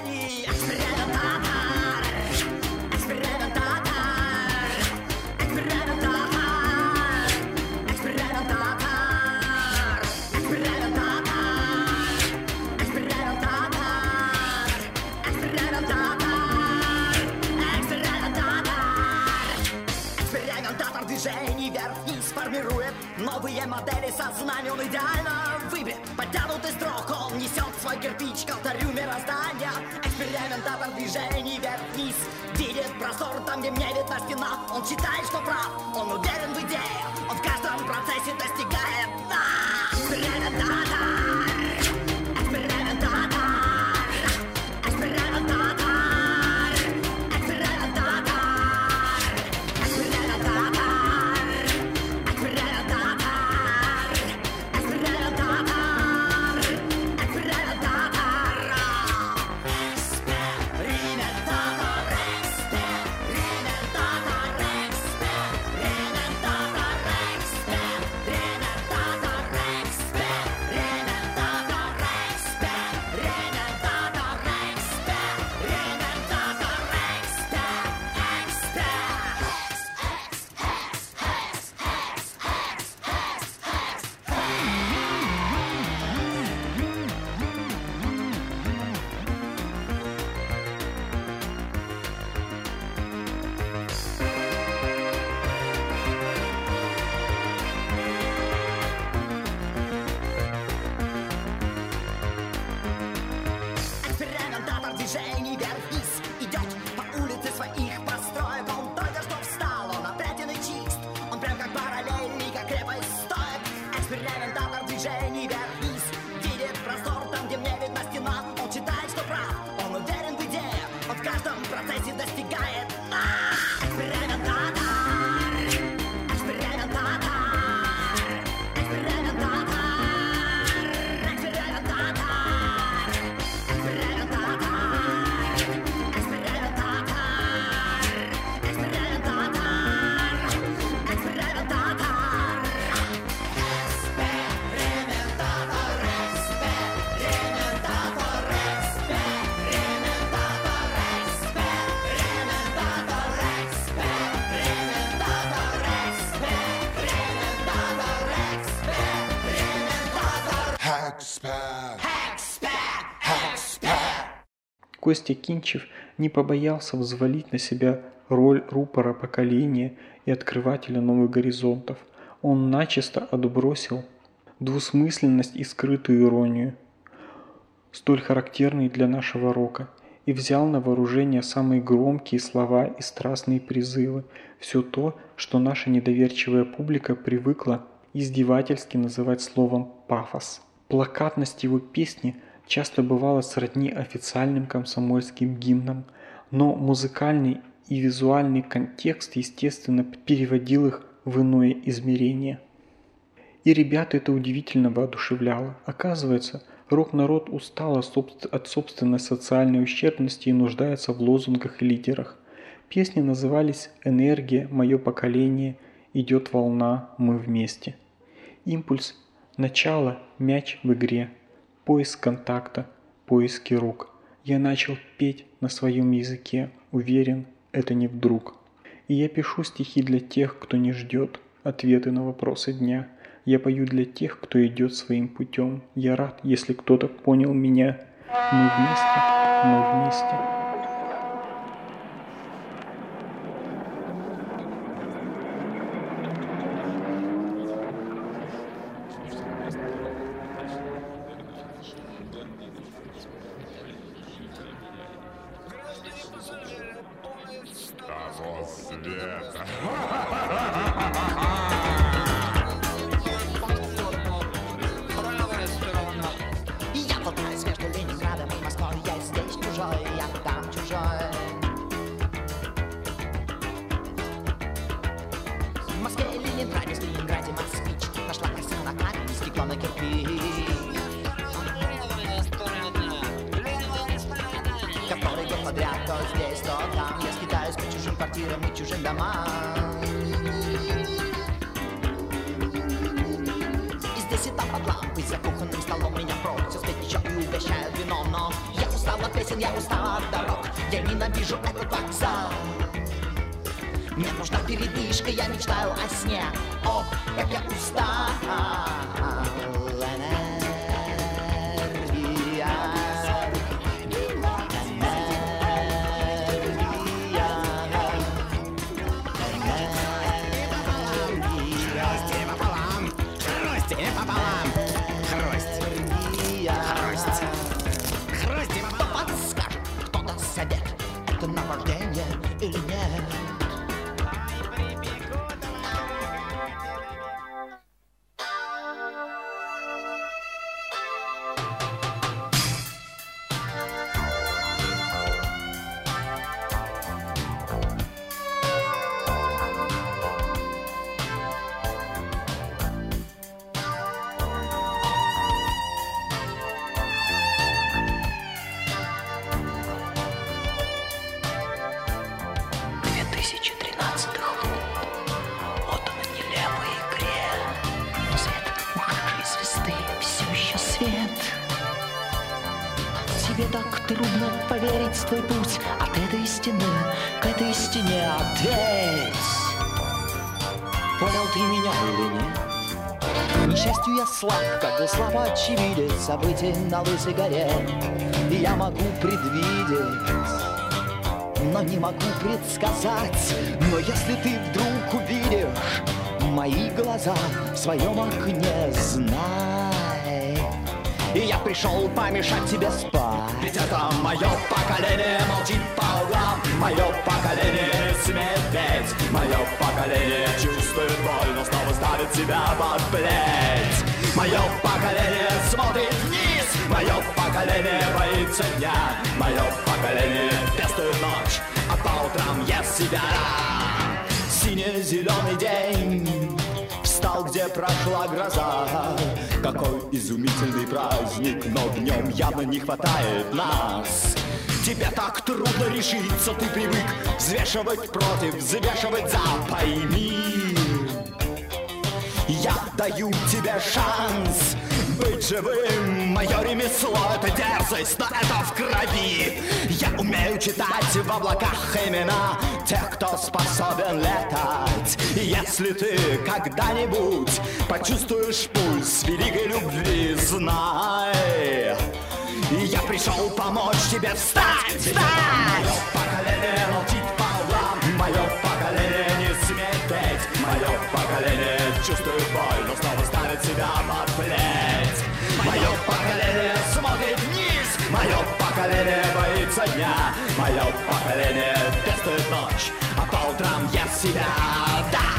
Новые модели сознания он идеально выбит Подтянутый строк, он несет свой кирпич к алтарю мироздания Экспериментатор движений вверх-вниз. Видит простор там, где мне видна стена Он считает, что прав, он уверен в идее. Он в каждом процессе достигает Костя Кинчев не побоялся взвалить на себя роль рупора поколения и открывателя новых горизонтов. Он начисто отбросил двусмысленность и скрытую иронию, столь характерные для нашего рока, и взял на вооружение самые громкие слова и страстные призывы, все то, что наша недоверчивая публика привыкла издевательски называть словом «пафос». Плакатность его песни часто бывала сродни официальным комсомольским гимнам, но музыкальный и визуальный контекст, естественно, переводил их в иное измерение. И ребят это удивительно воодушевляло. Оказывается, рок-народ устал от собственной социальной ущербности и нуждается в лозунгах и лидерах. Песни назывались «Энергия», «Мое поколение», «Идет волна», «Мы вместе». Импульс, начало, мяч в игре, поиск контакта, поиски рук. Я начал петь на своем языке, уверен, это не вдруг. И я пишу стихи для тех, кто не ждет ответы на вопросы дня. Я пою для тех, кто идет своим путем. Я рад, если кто-то понял меня. Мы вместе, мы вместе. Стены к этой стене. Ответь, понял ты меня или нет? Несчастью, я слаб, как бы слабо очевидец событий на лысой горе. И я могу предвидеть но не могу предсказать. Но если ты вдруг увидишь мои глаза в своем окне, знай. И я пришел помешать тебе спать. Ведь это мое поколение молчит по углам. Мое поколение не смеет петь. Мое поколение чувствует боль, но снова ставит себя под плеть. Мое поколение смотрит вниз. Мое поколение боится дня. Мое поколение пестует ночь, а по утрам ест себя. Сине-зеленый день Встал, где прошла гроза Какой изумительный праздник Но в нем явно не хватает нас Тебе так трудно решиться. Ты привык взвешивать против Взвешивать за. Пойми Я даю тебе шанс быть живым. Мое ремесло — это дерзость, но это в крови. Я умею читать в облаках имена Тех, кто способен летать. Если ты когда-нибудь почувствуешь пульс великой любви Знай, я пришел помочь тебе встать, встать! Мое поколение молчит по Мое поколение не смеет петь. Мое поколение чувствует боль, но снова ставит себя под плеть. Мое поколение смотрит вниз. Мое поколение боится дня. Мое поколение пестует ночь А по утрам я себя, да!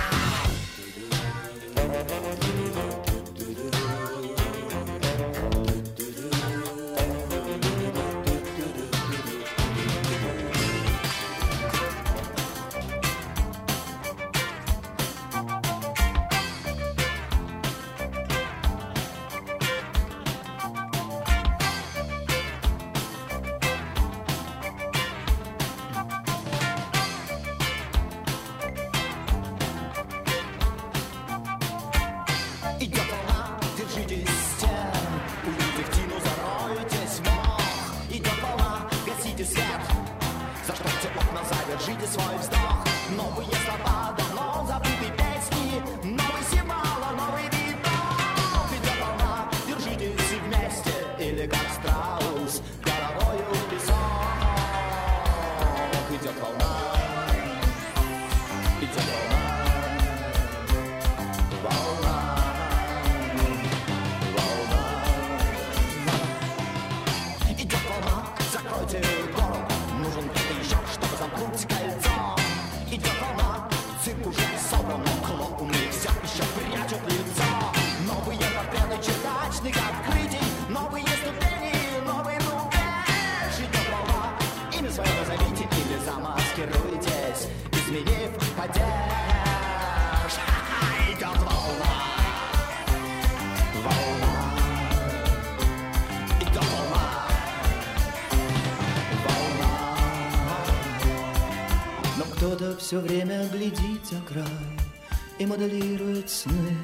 И моделирует сны.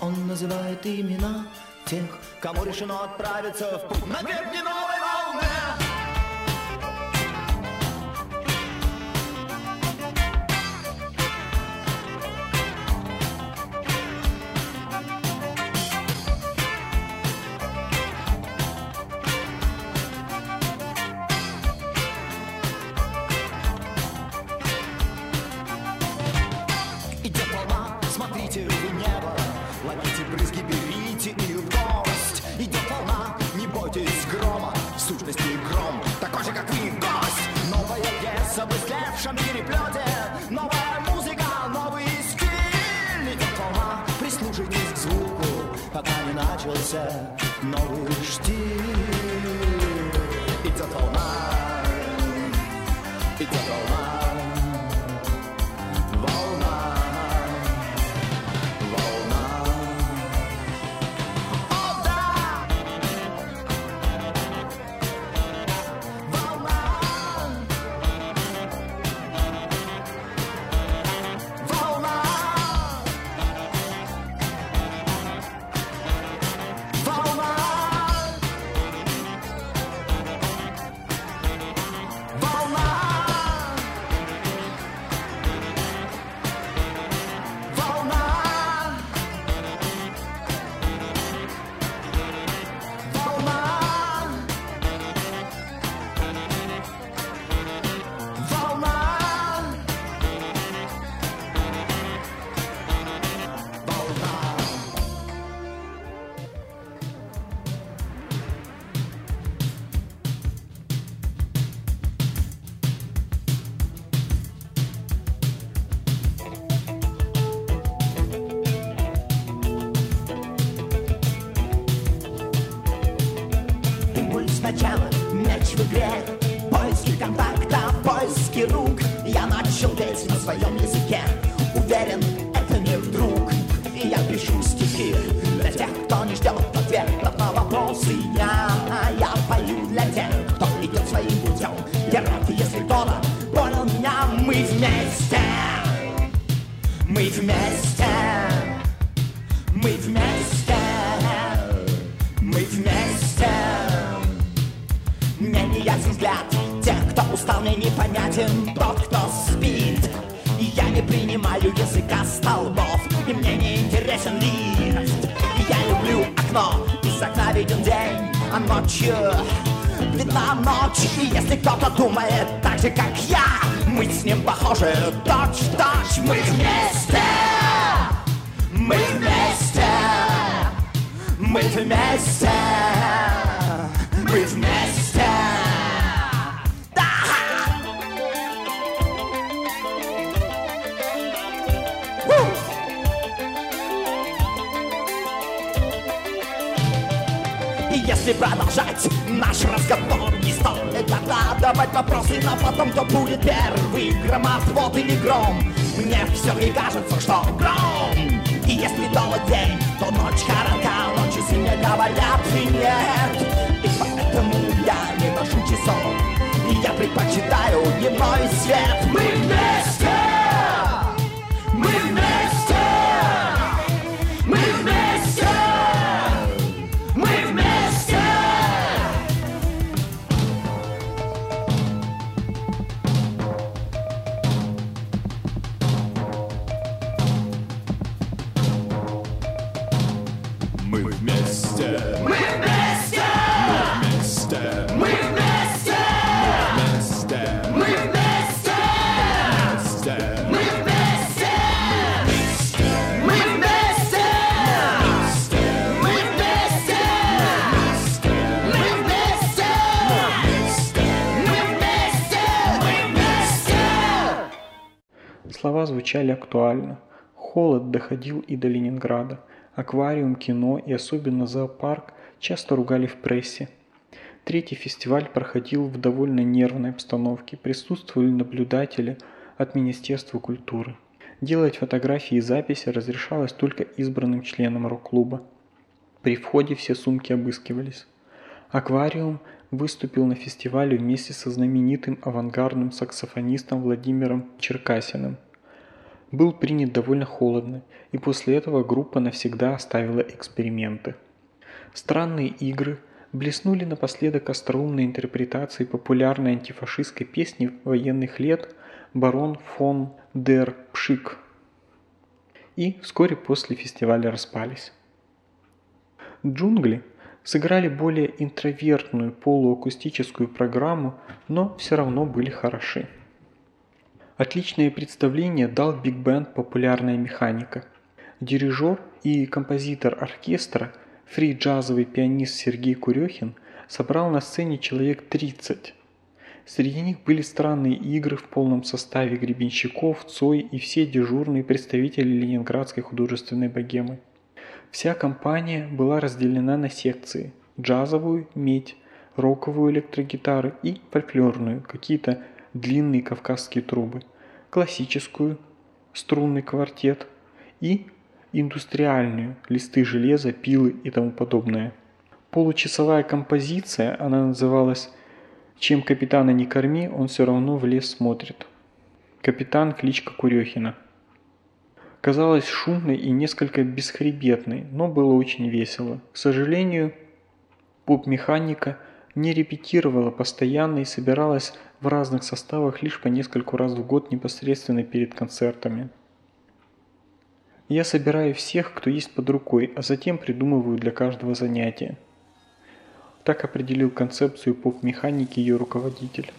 Он называет имена тех, Кому решено отправиться в путь на гребне если продолжать наш разговор, не стоит загадывать вопросы, но потом кто будет первый, громоотвод или гром. Мне все и кажется, что гром. И если долг день, то ночь коротка, ночью мне говорят нет. И поэтому я не ношу часов, и я предпочитаю дневной свет. Мы вместе! Звучали актуально. Холод доходил и до Ленинграда. Аквариум, кино и особенно зоопарк часто ругали в прессе. Третий фестиваль проходил в довольно нервной обстановке. Присутствовали наблюдатели от Министерства культуры. Делать фотографии и записи разрешалось только избранным членам рок-клуба. При входе все сумки обыскивались. Аквариум выступил на фестивале вместе со знаменитым авангардным саксофонистом Владимиром Черкасиным. Был принят довольно холодно, и после этого группа навсегда оставила эксперименты. Странные игры блеснули напоследок остроумной интерпретацией популярной антифашистской песни военных лет «Барон фон дер Пшик». И вскоре после фестиваля распались. Джунгли сыграли более интровертную полуакустическую программу, но все равно были хороши. Отличное представление дал биг-бенд «Популярная механика». Дирижер и композитор оркестра, фри-джазовый пианист Сергей Курехин собрал на сцене человек 30. Среди них были странные игры в полном составе Гребенщиков, Цой и все дежурные представители ленинградской художественной богемы. Вся компания была разделена на секции – джазовую, медь, роковую электрогитары и фольклорную, какие-то длинные кавказские трубы, классическую, струнный квартет и индустриальную, листы железа, пилы и тому подобное. Получасовая композиция, она называлась «Чем капитана не корми, он все равно в лес смотрит». Капитан кличка Курехина. Казалось шумной и несколько бесхребетной, но было очень весело. К сожалению, поп-механика не репетировала постоянно и собиралась в разных составах лишь по нескольку раз в год непосредственно перед концертами. Я собираю всех, кто есть под рукой, а затем придумываю для каждого занятия. Так определил концепцию поп-механики ее руководитель.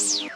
Yes.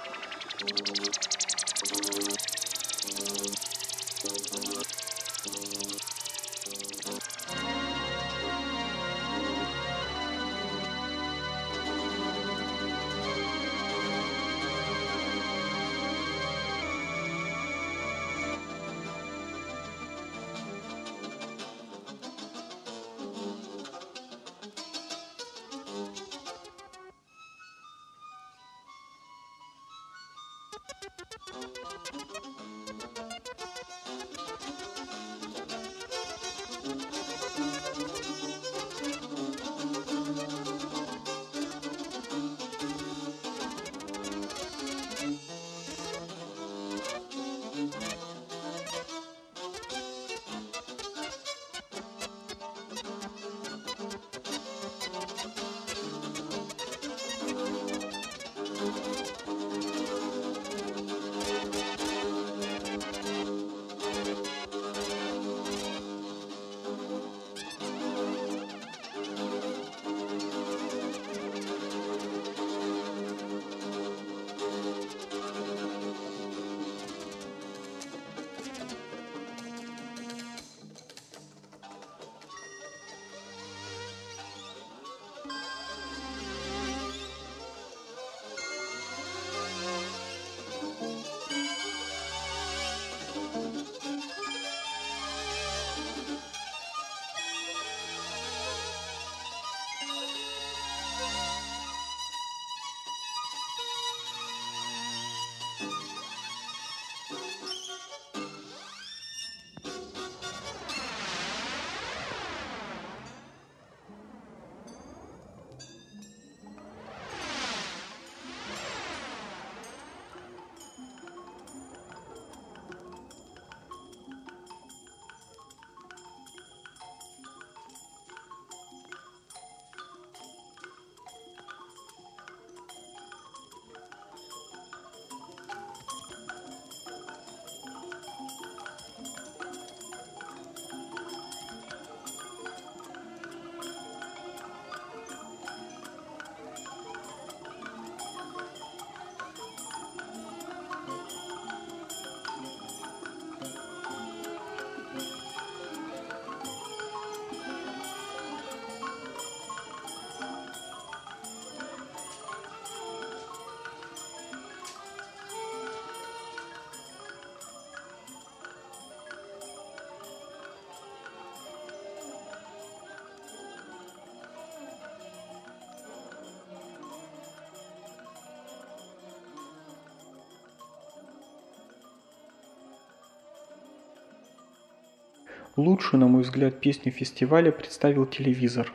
Лучшую, на мой взгляд, песню фестиваля представил телевизор.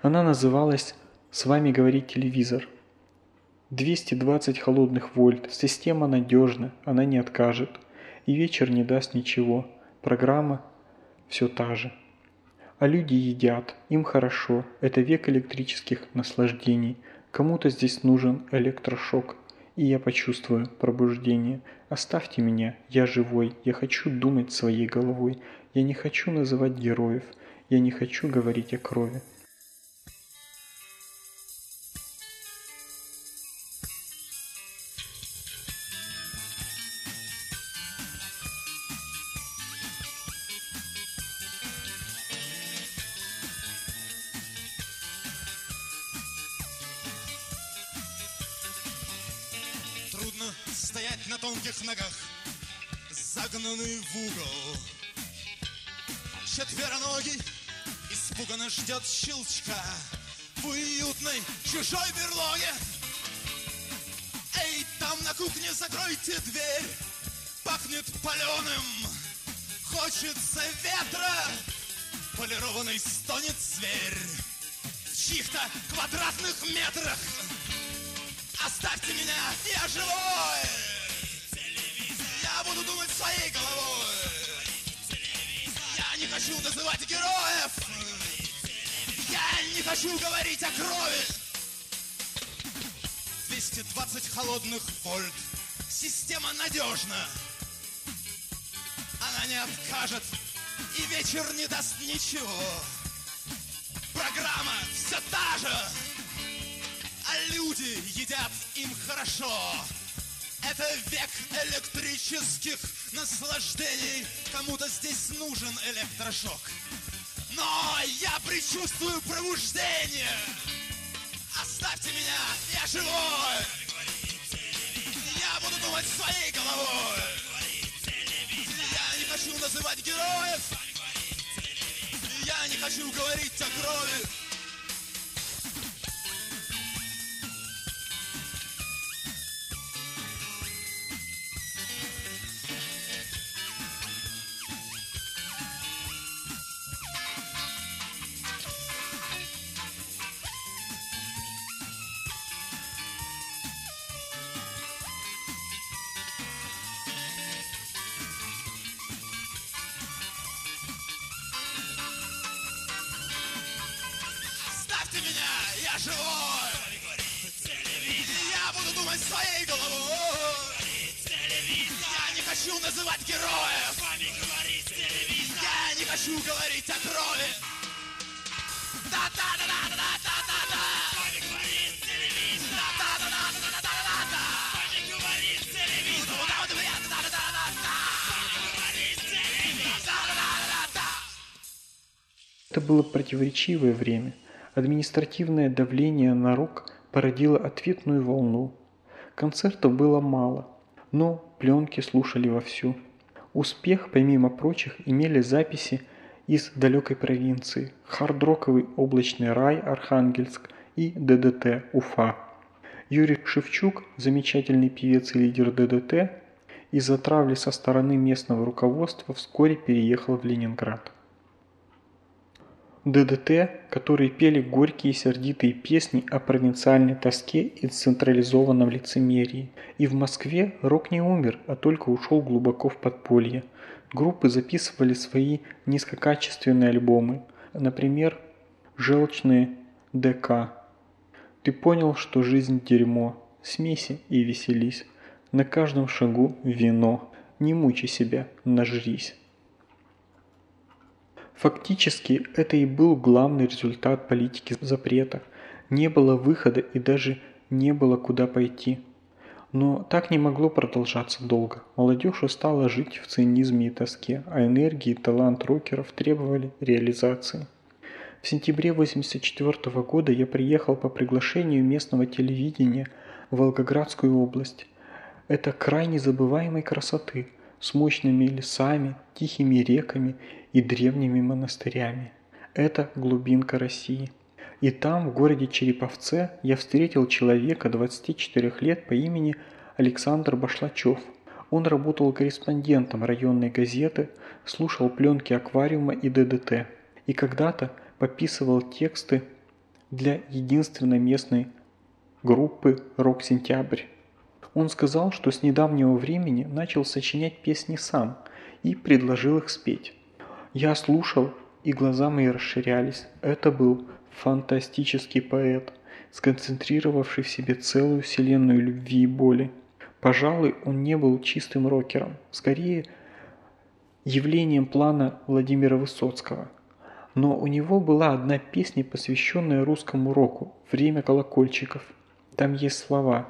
Она называлась «С вами говорит телевизор». 220 холодных вольт, система надежна, она не откажет. И вечер не даст ничего, программа все та же. А люди едят, им хорошо, это век электрических наслаждений. Кому-то здесь нужен электрошок, и я почувствую пробуждение. Оставьте меня, я живой, я хочу думать своей головой, я не хочу называть героев, я не хочу говорить о крови. Противоречивое время. Административное давление на рок породило ответную волну. Концертов было мало, но пленки слушали вовсю. Успех, помимо прочих, имели записи из далекой провинции, хардроковый облачный рай Архангельск и ДДТ Уфа. Юрий Шевчук, замечательный певец и лидер ДДТ, из-за травли со стороны местного руководства вскоре переехал в Ленинград. ДДТ, которые пели горькие и сердитые песни о провинциальной тоске и централизованном лицемерии. И в Москве рок не умер, а только ушел глубоко в подполье. Группы записывали свои низкокачественные альбомы, например, «Желчные ДК». Ты понял, что жизнь дерьмо, смеси и веселись. На каждом шагу вино, не мучай себя, нажрись. Фактически это и был главный результат политики запрета. Не было выхода и даже не было куда пойти. Но так не могло продолжаться долго. Молодежь устала жить в цинизме и тоске, а энергии и талант рокеров требовали реализации. В сентябре 1984 года я приехал по приглашению местного телевидения в Волгоградскую область. Это край незабываемой красоты, с мощными лесами, тихими реками и древними монастырями. Это глубинка России. И там, в городе Череповце, я встретил человека 24 лет по имени Александр Башлачев. Он работал корреспондентом районной газеты, слушал пленки аквариума и ДДТ. И когда-то пописывал тексты для единственной местной группы «Рок-Сентябрь». Он сказал, что с недавнего времени начал сочинять песни сам и предложил их спеть. Я слушал, и глаза мои расширялись. Это был фантастический поэт, сконцентрировавший в себе целую вселенную любви и боли. Пожалуй, он не был чистым рокером, скорее явлением плана Владимира Высоцкого. Но у него была одна песня, посвященная русскому року «Время колокольчиков». Там есть слова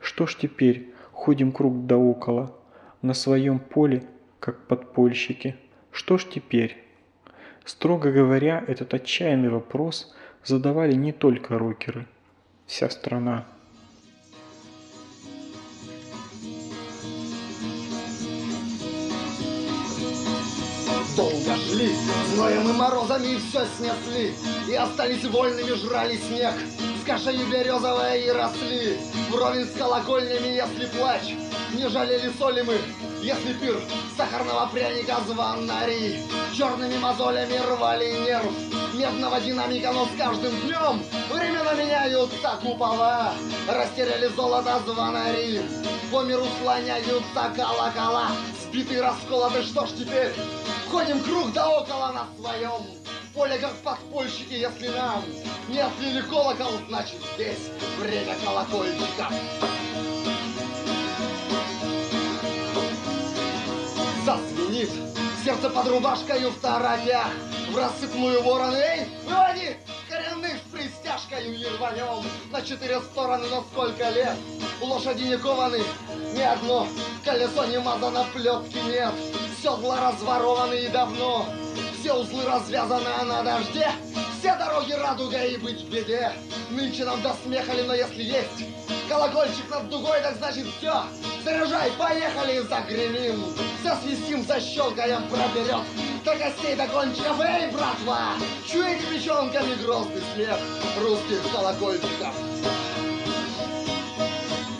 «Что ж теперь, ходим круг да около, на своем поле, как подпольщики». Что ж теперь? Строго говоря, этот отчаянный вопрос задавали не только рокеры, вся страна. Долго шли, зноем и морозами все снесли, И остались вольными, жрали снег. С кашей березовой и росли, Вровень с колокольнями, если плач. Не жалели соли мы, если пир Сахарного пряника звонари. Черными мозолями рвали нерв. Медного динамика, но с каждым днем. Времена меняются купола Растеряли золото звонари. По миру слоняются колокола. Сбиты расколоты, что ж теперь? Ходим круг да около на своем поле, подпольщики, если нам не отлили колокол, значит здесь время колокольчика. Зазвенит сердце под рубашкою в торопях, в рассыпную вороны, эй, выводи коренных пристяжкою и рванем на четыре стороны, но сколько лет? Лошади не кованы ни одно, колесо не мазано, плетки нет. Седла разворованы и давно, все узлы развязаны, а на дожде все дороги радуга и быть в беде. Нынче нам до смехали, но если есть колокольчик над дугой, так значит все. Заряжай, поехали, загремим. Все свистим, защелкаем, проберет. До костей, до кончиков, эй, братва! Чуете печенками грозный смех русских колокольчиков?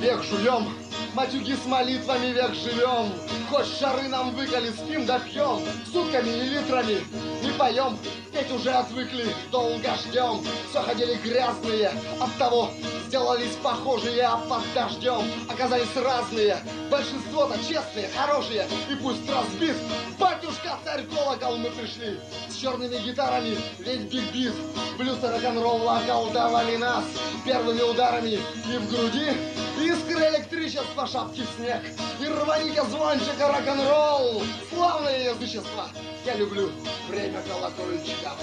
Век жуем, матюги с молитвами век живем. Хоть шары нам выколи, спим да пьем, сутками и литрами не поем. Петь уже отвыкли, долго ждем. Все ходили грязные, от того сделались похожие, а под дождем оказались разные. Большинство-то честные, хорошие, и пусть разбит. Батюшка, царь колокол, мы пришли с черными гитарами, ведь биг-бит. Блюз и рок-н-ролл околдовали нас первыми ударами и в груди искры электричества, в снег. И рваника звончика рок-н-ролл. Славное язычество. Я люблю время колокольчиков.